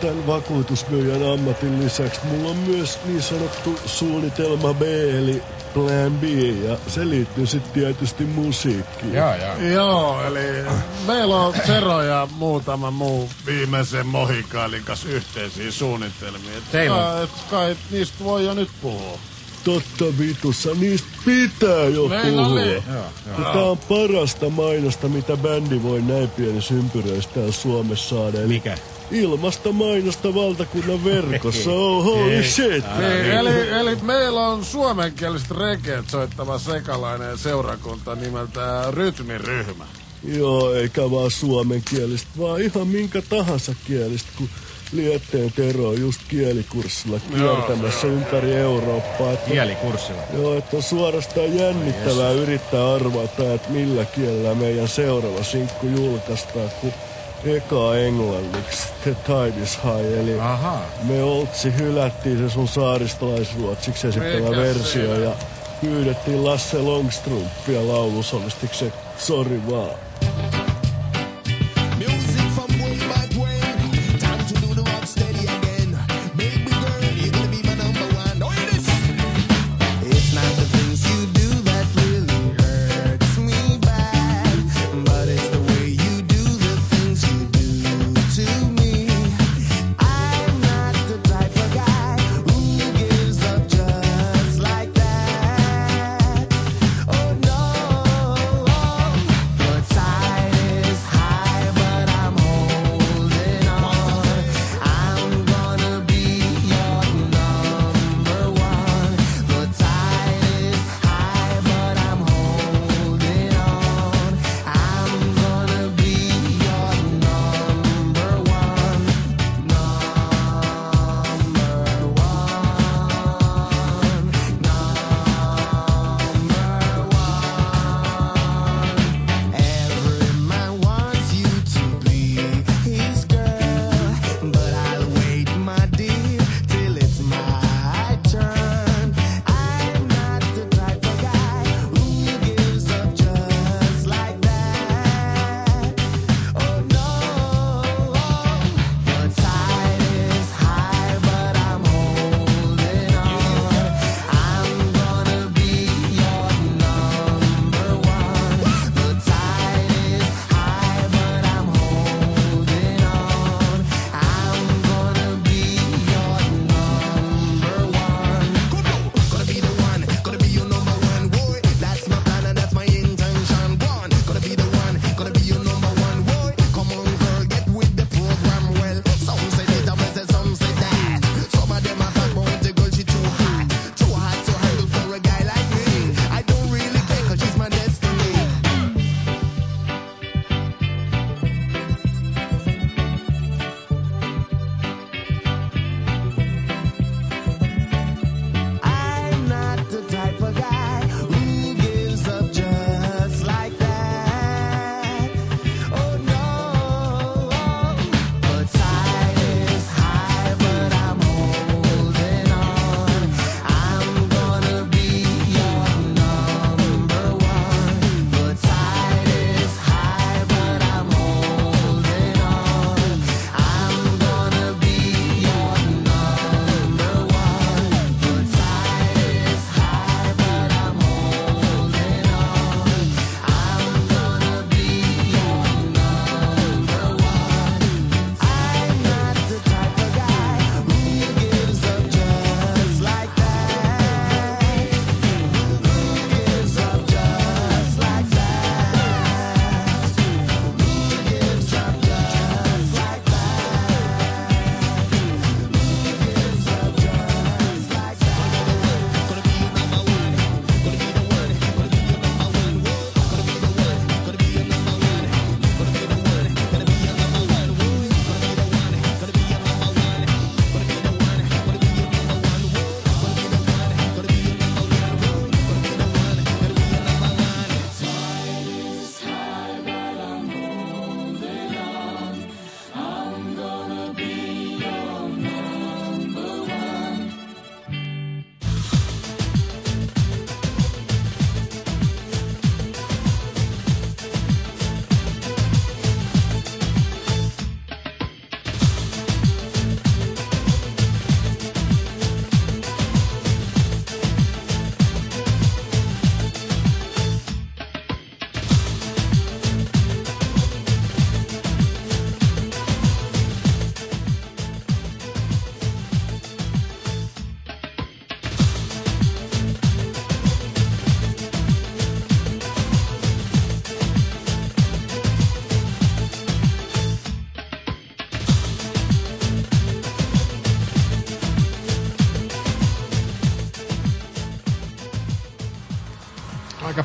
Tämän vakuutusmyyjän ammatin lisäksi mulla on myös niin sanottu suunnitelma B, eli Plan B, ja se liittyy sitten tietysti musiikkiin. Jaa, jaa. Joo, eli meillä on Sero ja muutama muu viimeisen mohikailin kanssa yhteisiä suunnitelmia. Et Teillä on- kai, et kai niistä voi jo nyt puhua. Totta vitussa, niistä pitää jo Meillä puhua. Tää on parasta mainosta, mitä bändi voi näin pienissä ympyröissä täällä Suomessa saada. Eli Mikä? Ilmasta mainosta valtakunnan verkossa. Oh, holy shit. Niin, eli, eli meillä on suomenkieliset rekeet soittava sekalainen seurakunta nimeltä Rytmiryhmä. Joo, eikä vaan suomenkielistä, vaan ihan minkä tahansa kielistä, kun Lietteen Tero on just kielikurssilla kiertämässä ympäri Eurooppaa. Että, Kielikurssilla. joo, että on suorastaan jännittävää yrittää arvata, että millä kielellä meidän seuraava sinkku julkaistaan, kun eka englanniksi The Tide is High, eli Aha. me Oltsi hylättiin se sun saaristolaisruotsiksi esittävä versio siinä? ja pyydettiin Lasse Longstrumpia laulusolistiksi, sori vaan.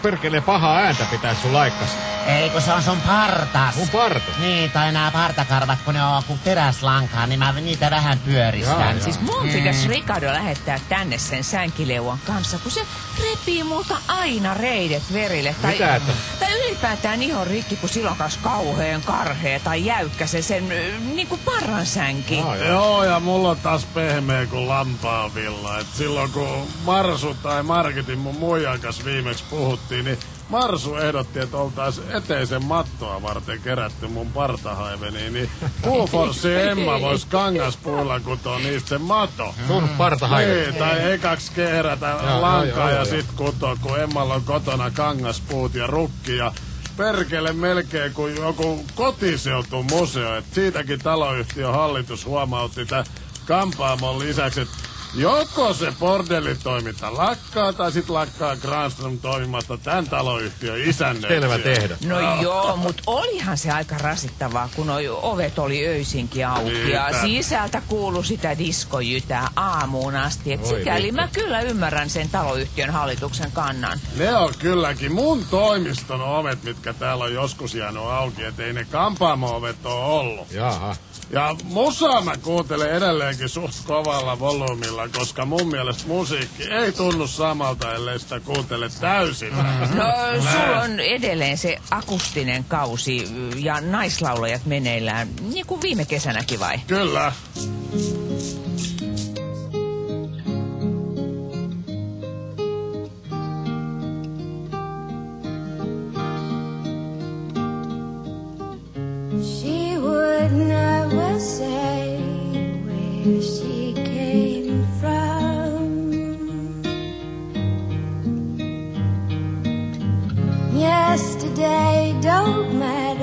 Perkele pahaa ääntä pitää sun laikkas. Ei, kun se on sun partas. Mun parta? Niin, tai nämä partakarvat, kun ne on kuin teräslankaa, niin mä niitä vähän pyöristän. Siis mun pitäisi Ricardo lähettää tänne sen sänkileuan kanssa, kun se repii multa aina reidet verille. Tai, Mitä, että- ylipäätään ihon rikki, kun silloin kanssa kauheen karhea tai jäykkä se sen niinku parran sänki. Joo, ja mulla on taas pehmeä kuin lampaavilla. Et silloin kun Marsu tai Marketin mun muijan kanssa viimeksi puhuttiin, niin Marsu ehdotti, että oltais eteisen mattoa varten kerätty mun partahaiveniin, niin Kuuforssi Emma vois kangaspuilla kutoa niistä se mato. Sun partahaiveni. Niin, tai ekaksi kerätä lankaa ja joo, sit kutoa, kun Emmalla on kotona kangaspuut ja rukki ja perkele melkein kuin joku kotiseutumuseo. Et siitäkin taloyhtiön hallitus huomautti tämän kampaamon lisäksi, että joko se bordellitoiminta lakkaa tai sit lakkaa Granström toimimasta tämän taloyhtiön isännöitsijä. Selvä tehdä. No joo, mutta olihan se aika rasittavaa, kun noi ovet oli öisinkin auki ja Niinpä. sisältä kuulu sitä diskojytää aamuun asti. Et Voi sikäli vittu. mä kyllä ymmärrän sen taloyhtiön hallituksen kannan. Ne on kylläkin mun toimiston ovet, mitkä täällä on joskus jäänyt auki, et ei ne kampaamo-ovet ole ollut. Jaha. Ja musaa mä kuuntelen edelleenkin suht kovalla volyymilla, koska mun mielestä musiikki ei tunnu samalta, ellei sitä kuuntele täysillä. No, sulla on edelleen se akustinen kausi ja naislaulajat meneillään, niin kuin viime kesänäkin vai? Kyllä. She would never say where she Yesterday. Don't matter,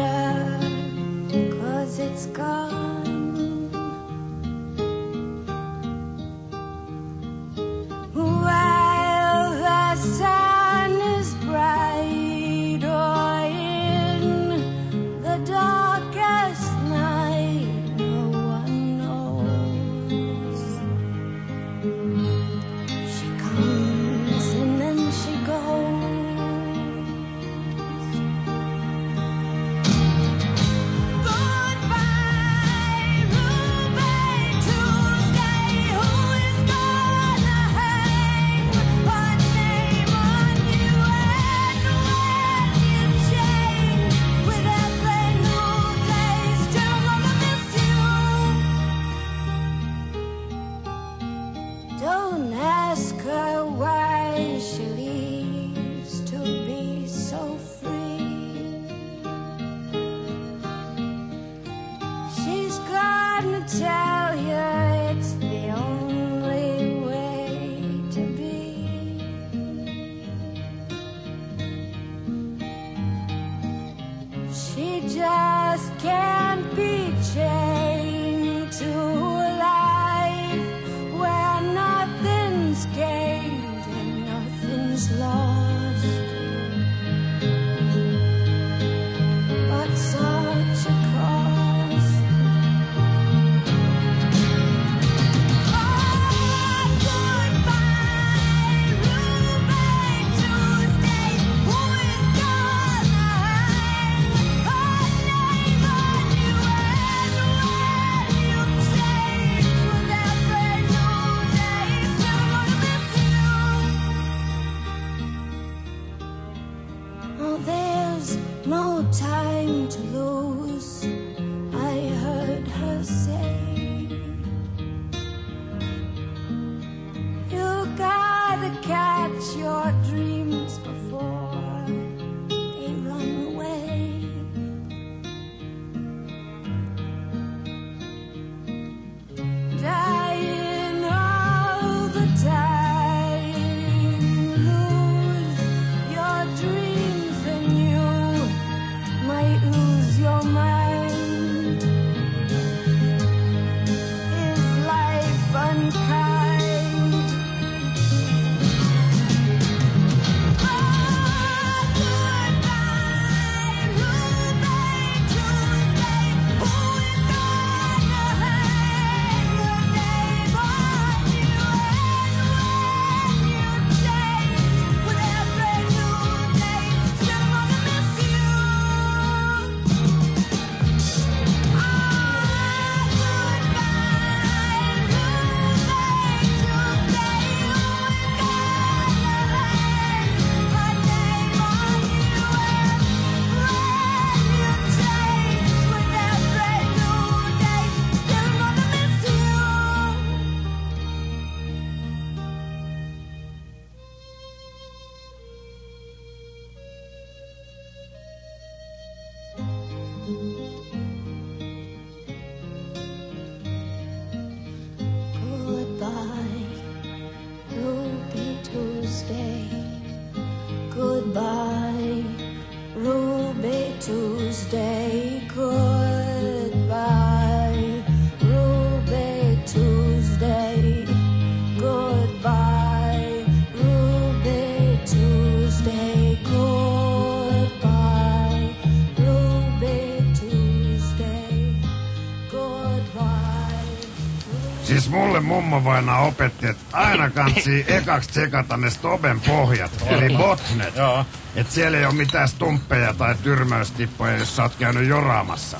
mummo vaina opetti, että aina kantsii ekaksi tsekata ne stoben pohjat, eli botnet. Joo. Et siellä ei ole mitään stumppeja tai tyrmäystippoja, jos sä oot käynyt joraamassa.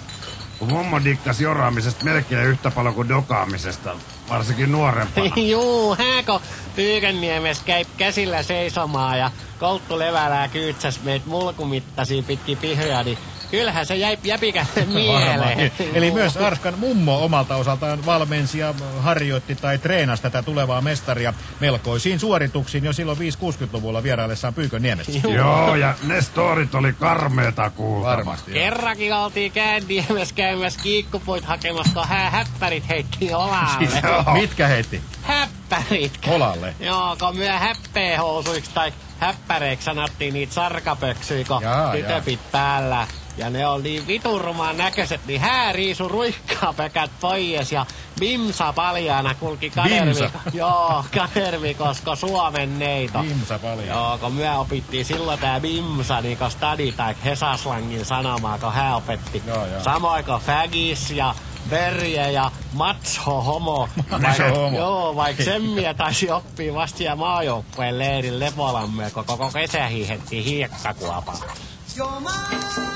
Kun mummo dikkasi joraamisesta melkein yhtä paljon kuin dokaamisesta, varsinkin nuorempana. Juu, hääko Pyykänniemes käy käsillä seisomaan ja Kolttu Levälää kyytsäs meitä mulkumittaisia pitki pihoja, niin kyllähän se jäi jäpikälle mieleen. Eli myös Arskan mummo omalta osaltaan valmensi ja harjoitti tai treenasi tätä tulevaa mestaria melkoisiin suorituksiin jo silloin 5-60-luvulla vieraillessaan Pyykönniemessä. Joo, ja ne storit oli karmeeta kuultavaa. Varmasti. Kerrankin oltiin Käänniemessä käymässä kiikkupuit hakemassa, kun hää häppärit heitti olalle. Siis, mitkä heitti? Häppärit. Olalle. Joo, kun myö häppeehousuiksi tai häppäreiksi sanottiin niitä sarkapöksyjä, kun Jaa, tytöpit päällä. Ja ne on niin viturumaan näköiset, niin hää riisu ruikkaa pökät pois ja Bimsa paljaana kulki kanervi. Bimsa? Joo, kanervi, koska Suomen neito. Bimsa paljon. Joo, kun myö opittiin silloin tää Bimsa, niin kun stadi tai Hesaslangin sanomaa, kun hän opetti. Joo, joo. Samoin kuin Fagis ja Verje ja Matsho Homo. Macho homo. Joo, vaikka semmiä taisi oppia vasta siellä maajoukkueen leirin Lepolamme, kun koko kesä hiihettiin hiekkakuopaa. You're mine.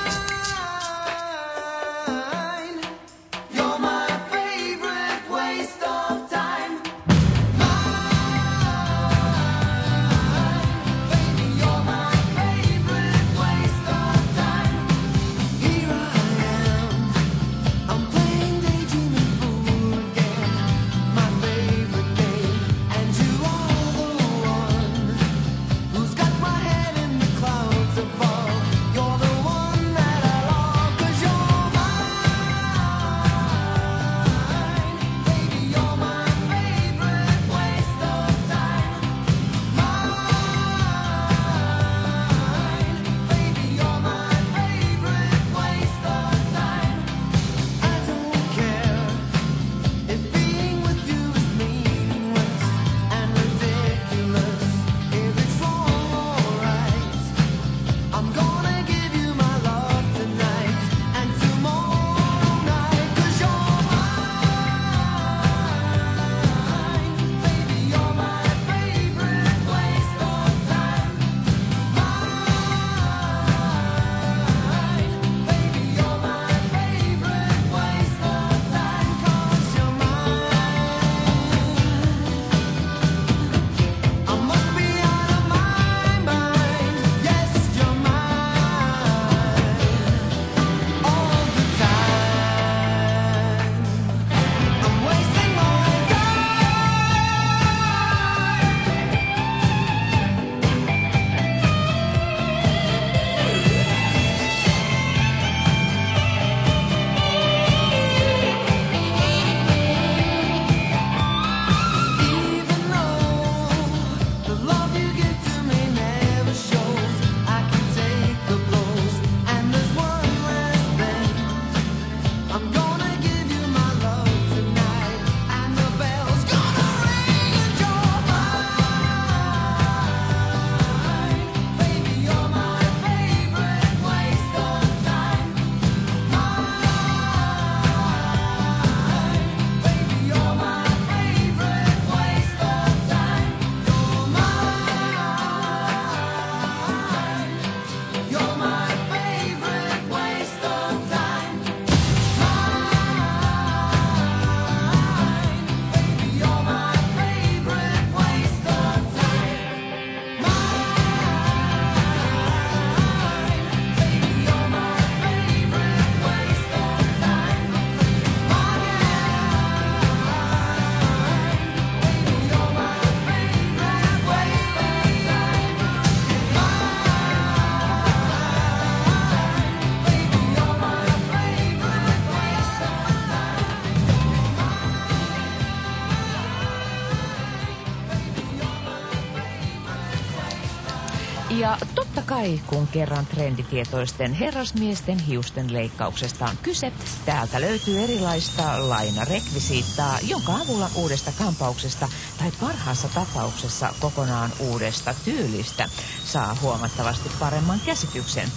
Kai, kun kerran trenditietoisten herrasmiesten hiusten leikkauksesta on kyse, täältä löytyy erilaista lainarekvisiittaa, jonka avulla uudesta kampauksesta tai parhaassa tapauksessa kokonaan uudesta tyylistä saa huomattavasti paremman käsityksen.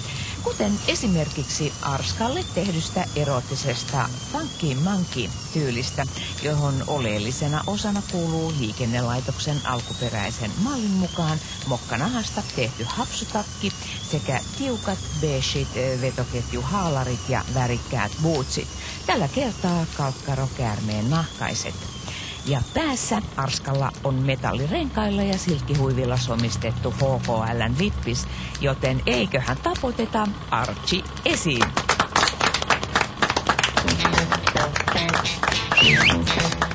Kuten esimerkiksi Arskalle tehdystä erottisesta Funky Monkey-tyylistä, johon oleellisena osana kuuluu liikennelaitoksen alkuperäisen mallin mukaan mokkanahasta tehty hapsutakki sekä tiukat beigeit vetoketjuhaalarit ja värikkäät bootsit. Tällä kertaa kalkkarokäärmeen nahkaiset. Ja päässä Arskalla on metallirenkailla ja silkkihuivilla somistettu HKLn lippis, joten eiköhän tapoteta Archi esiin. Fingers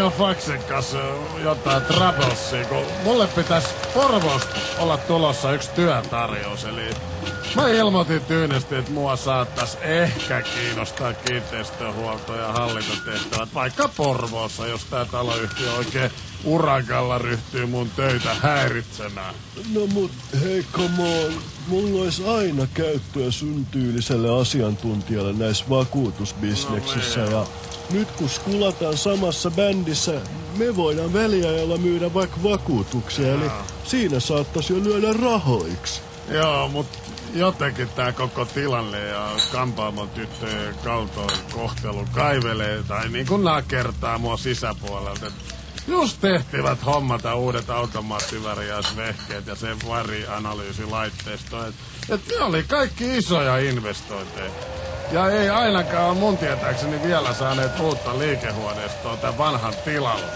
on Faksen kanssa jotain troubleshia, kun mulle pitäisi Porvoosta olla tulossa yksi työtarjous, eli mä ilmoitin tyynesti, että mua saattais ehkä kiinnostaa kiinteistöhuolto ja hallintotehtävät, vaikka Porvoossa, jos tää taloyhtiö oikein urakalla ryhtyy mun töitä häiritsemään. No mut hei come on, mulla olisi aina käyttöä sun tyyliselle asiantuntijalle näissä vakuutusbisneksissä No, ja nyt kun skulataan samassa bändissä, me voidaan väliajalla myydä vaikka vakuutuksia, eli siinä saattaisi jo lyödä rahoiksi. Joo, mut jotenkin tää koko tilanne ja kampaamon tyttöjen kaltoin kohtelu kaivelee tai niin kuin nakertaa mua sisäpuolelta. Just tehtivät hommata uudet automaattivärjäysvehkeet ja sen värianalyysilaitteisto. Et, et ne oli kaikki isoja investointeja. Ja ei ainakaan mun tietääkseni vielä saaneet uutta liikehuoneistoa tämän vanhan tilalle.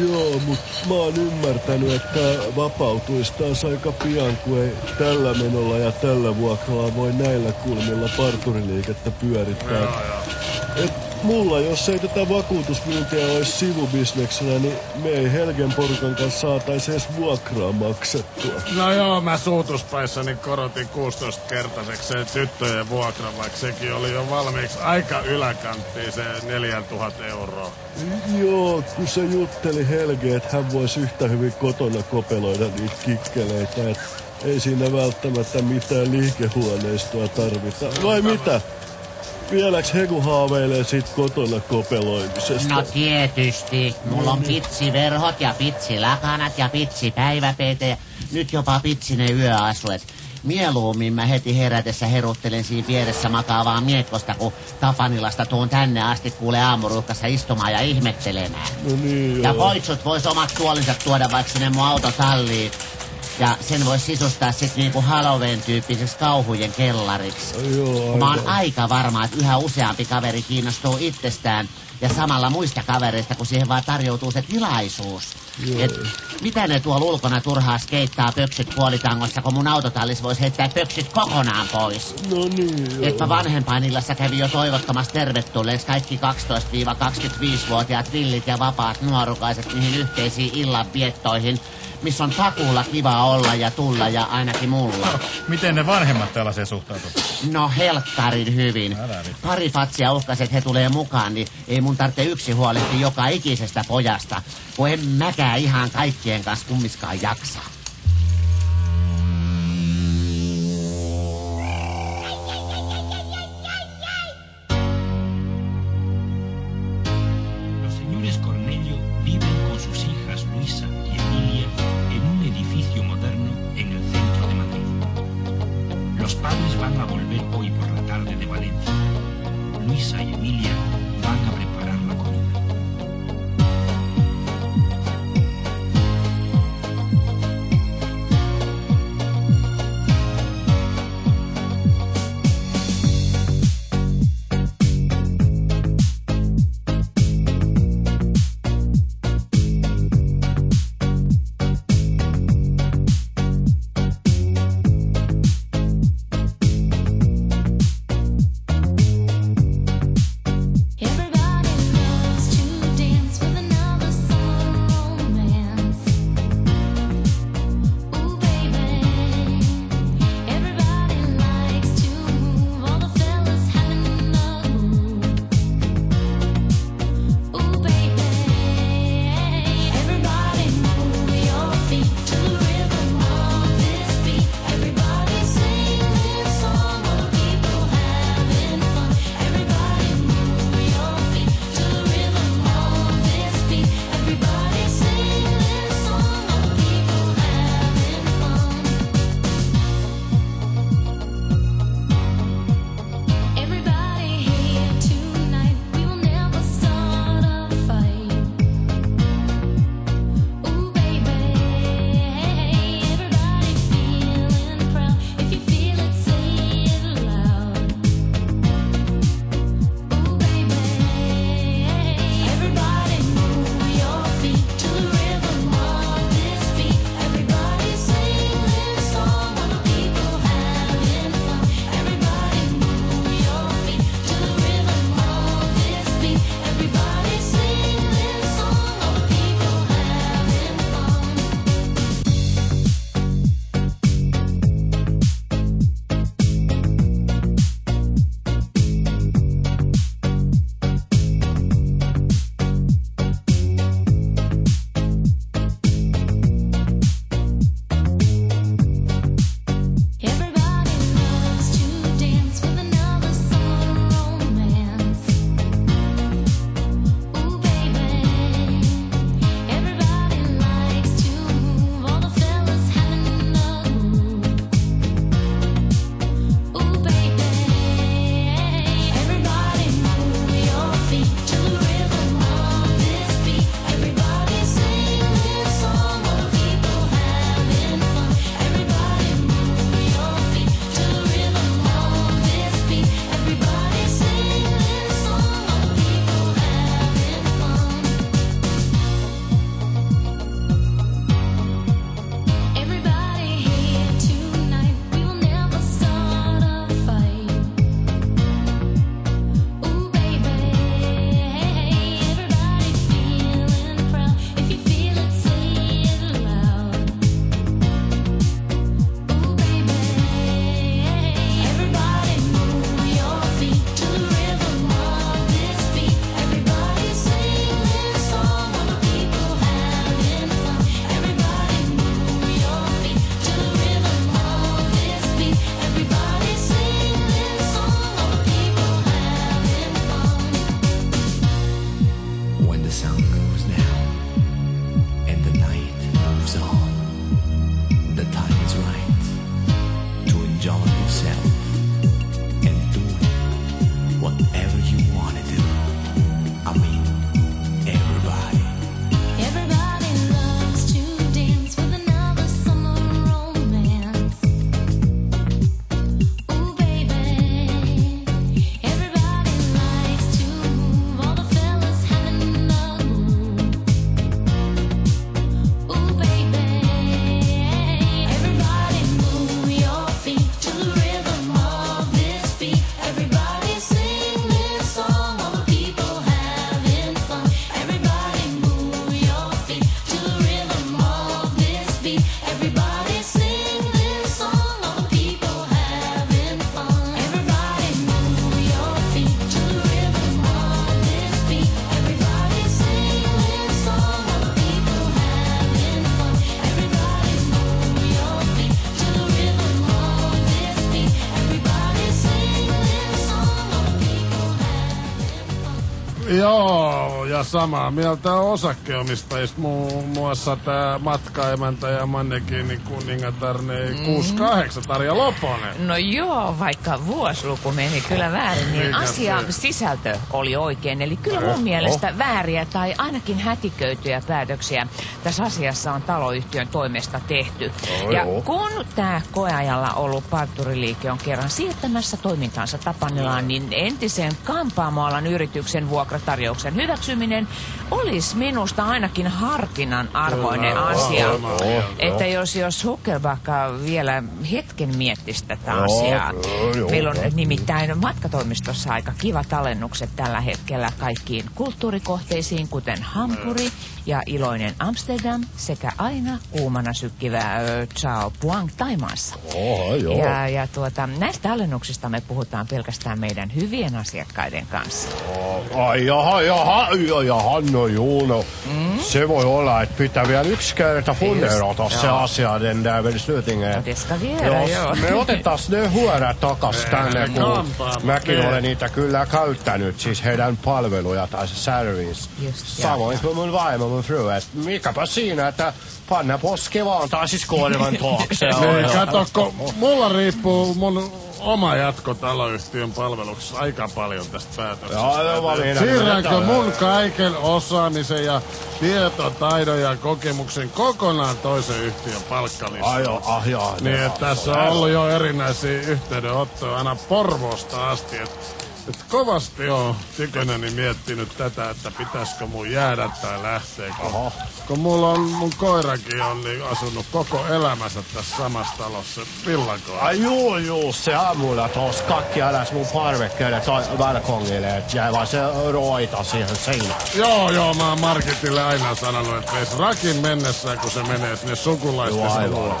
Joo, mut mä oon ymmärtänyt, että vapautuisi taas aika pian, kun ei tällä menolla ja tällä vuokralla voi näillä kulmilla parturiliikettä pyörittää. Joo, joo. Et mulla, jos ei tätä vakuutusmyyntiä olisi sivubisneksenä, niin me ei Helgen porukan kanssa saatais edes vuokraa maksettua. No joo, mä suutuspäissäni korotin 16 kertaiseksi sen tyttöjen vuokran, vaikka sekin oli jo valmiiksi aika yläkanttiin se 4000 euroa. Joo, kun se jutteli Helge, että hän voisi yhtä hyvin kotona kopeloida niitä kikkeleitä, et ei siinä välttämättä mitään liikehuoneistoa tarvita. Vai mitä? Vieläks Heku haaveilee sit kotona kopeloimisesta? No tietysti. Mulla on pitsiverhot ja pitsilakanat ja pitsipäiväpeite ja nyt jopa pitsinen yöasu. Et mieluummin mä heti herätessä heruttelen siinä vieressä makaavaa miekkosta, kun Tapanilasta tuun tänne asti kuule aamuruuhkassa istumaan ja ihmettelemään. No niin, Ja joo. poitsut vois omat tuolinsa tuoda vaikka sinne mun autotalliin. Ja sen vois sisustaa sit niinku Halloween-tyyppiseksi kauhujen kellariksi. Joo, mä oon aika varma, että yhä useampi kaveri kiinnostuu itsestään ja samalla muista kavereista, kun siihen vaan tarjoutuu se tilaisuus. Joo. Et mitä ne tuolla ulkona turhaa skeittaa pöksyt puolitangossa, kun mun autotallis voisi heittää pöksyt kokonaan pois. No niin. Että vanhempainillassa kävi jo toivottamassa tervetulleeksi kaikki 12-25-vuotiaat villit ja vapaat nuorukaiset niihin yhteisiin illanviettoihin, missä on takuulla kiva olla ja tulla ja ainakin mulla. Miten ne vanhemmat tällaiseen suhtautuvat? No helkkarin hyvin. Pari fatsia uhkas, että he tulee mukaan, niin ei mun tarvitse yksi huolehtia joka ikisestä pojasta, kun en mäkään ihan kaikkien kanssa kummiskaan jaksa. Ja samaa mieltä on osakkeenomistajista, muun muassa tämä matkaemäntä ja mannekiini kuningatar niin 68 Tarja Loponen. No joo, vaikka vuosiluku meni kyllä väärin, niin Mikä asia se? sisältö oli oikein. Eli kyllä mun mielestä vääriä tai ainakin hätiköityjä päätöksiä tässä asiassa on taloyhtiön toimesta tehty. Oh, ja joo. kun tämä koeajalla ollut parturiliike on kerran siirtämässä toimintaansa Tapanilaan, niin entisen kampaamoalan yrityksen vuokratarjouksen hyväksyminen olisi minusta ainakin harkinnan arvoinen Kyllä, asia. samaa mieltä. Että jos, jos Huckelbacka vielä hetken miettisi tätä asiaa. Meillä on nimittäin matkatoimistossa aika kivat alennukset tällä hetkellä kaikkiin kulttuurikohteisiin, kuten Hampuri ja iloinen Amsterdam sekä aina kuumana sykkivä ö, Chao Puang Taimaassa. Oha, joo. Ja, ja tuota, näistä alennuksista me puhutaan pelkästään meidän hyvien asiakkaiden kanssa. Ai jaha, jaha, ja, jaha, no juu, no. Se voi olla, että pitää vielä yksi kerta funderata se joo. asia den där beslutningen. Ja det ska vi göra, joo. me otetaan ne huorat takas tänne, kun kampaamme. mäkin Ne. olen niitä kyllä käyttänyt, siis heidän palveluja tai se service. Just, Samoin kuin mun vaimo, mun fru, että mikäpä siinä, että panna poski vaan taas siis korvan taakse. Niin, kato, kun mulla riippuu mun oma jatko taloyhtiön palveluksessa aika paljon tästä päätöksestä. Siirränkö mun kaiken osaamisen ja tietotaidon ja kokemuksen kokonaan toisen yhtiön palkkalistalle? Ai joo, ah joo. Niin, että tässä on ollut jo erinäisiä yhteydenottoja aina Porvoosta asti, että et kovasti on tykönäni miettinyt tätä, että pitäisikö mun jäädä tai lähteä. Kun, kun mulla on, mun koirakin on niin asunut koko elämänsä tässä samassa talossa villakoilla. Ai joo, joo, se aamulla tos kakki alas mun parvekkeelle toi balkongille, että jäi vaan se roita siihen seinään. Joo, joo, mä oon Marketille aina sanonut, että veis rakin mennessä, kun se menee sinne sukulaisten luo.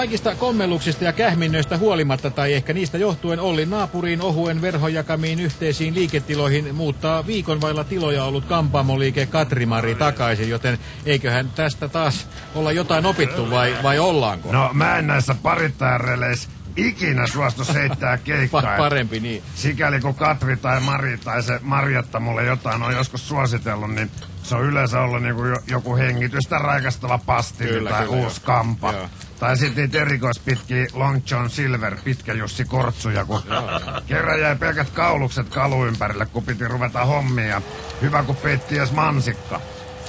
Kaikista kommelluksista ja kähminnöistä huolimatta tai ehkä niistä johtuen Ollin naapuriin ohuen verhon jakamiin yhteisiin liiketiloihin muuttaa viikon vailla tiloja ollut kampaamoliike Katrimari takaisin, joten eiköhän tästä taas olla jotain opittu vai, vai ollaanko? No mä en näissä parittajareleissä ikinä suostu heittää keikkaa. Pa- parempi niin. Sikäli kun Katri tai Mari tai se Marjatta mulle jotain on joskus suositellut, niin se on yleensä ollut niinku jo, joku hengitystä raikastava pastilli Kyllä, tai kyllä, uusi kampa. Joo. Tai sitten niitä erikoispitkiä Long John Silver, pitkä Jussi Kortsuja, kun kerran jäi pelkät kaulukset kalu ympärille, kun piti ruveta hommia. Hyvä, kun peitti edes mansikka.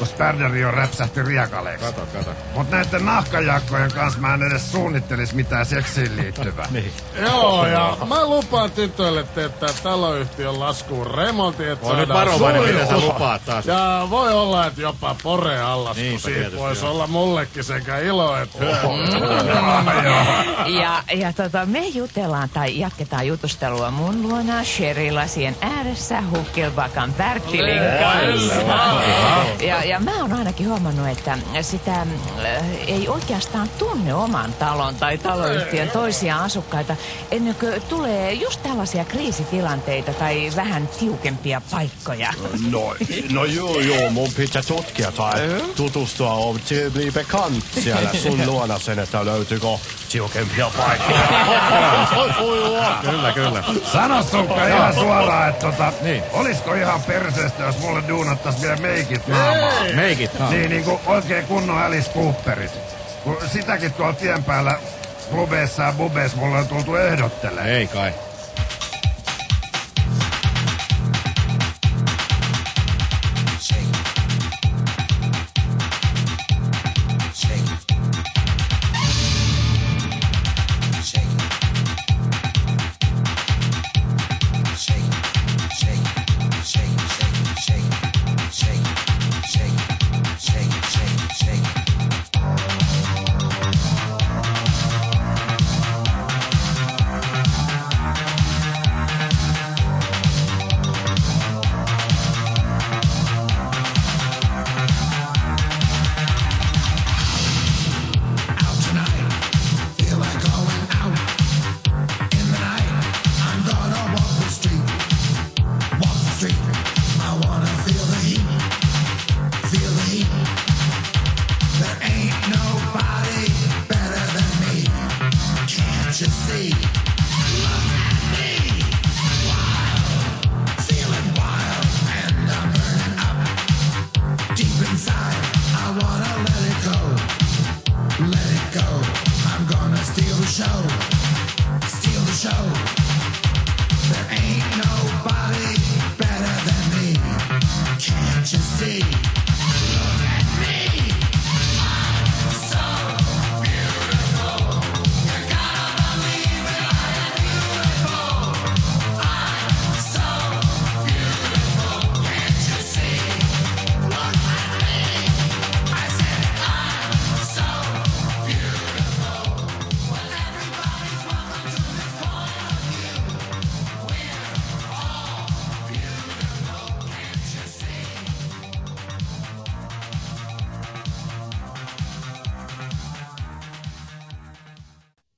Kun Sperderio räpsähti riekaleeksi. Kato, kato. Mut näiden nahkajakkojen kanssa mä en edes suunnittelis mitään seksiin liittyvää. niin. Joo, ja mä lupaan tytöille teettää taloyhtiön laskuun remontin, että On nyt saadaan varovainen, mitä sä lupaat taas. Ja voi olla, että jopa pore allas, kun Niinpä siitä voisi olla mullekin sekä ilo että hyöty. Ja, ja tota, me jutellaan tai jatketaan jutustelua mun luona Sherry-lasien ääressä Hukkelbakan Bertilin kanssa. Ja, ja mä oon ainakin huomannut, että sitä äh, ei oikeastaan tunne oman talon tai taloyhtiön toisia asukkaita ennen kuin tulee just tällaisia kriisitilanteita tai vähän tiukempia paikkoja. No, no joo, joo, mun pitää tutkia tai tutustua on bli bekant siellä sun luona sen, että löytyykö tiukempia paikkoja. Kyllä, kyllä. Sano Sukka ihan suoraan, että tota, Niin. olisko ihan perseestä, jos mulle duunattais vielä meikit naamaa? Ei. Meikit naamaa. Niin, niin kuin oikein kunnon Alice Cooperit. Kun sitäkin tuolla tien päällä klubeissa ja bubeissa mulle on tultu ehdottelemaan. Ei kai.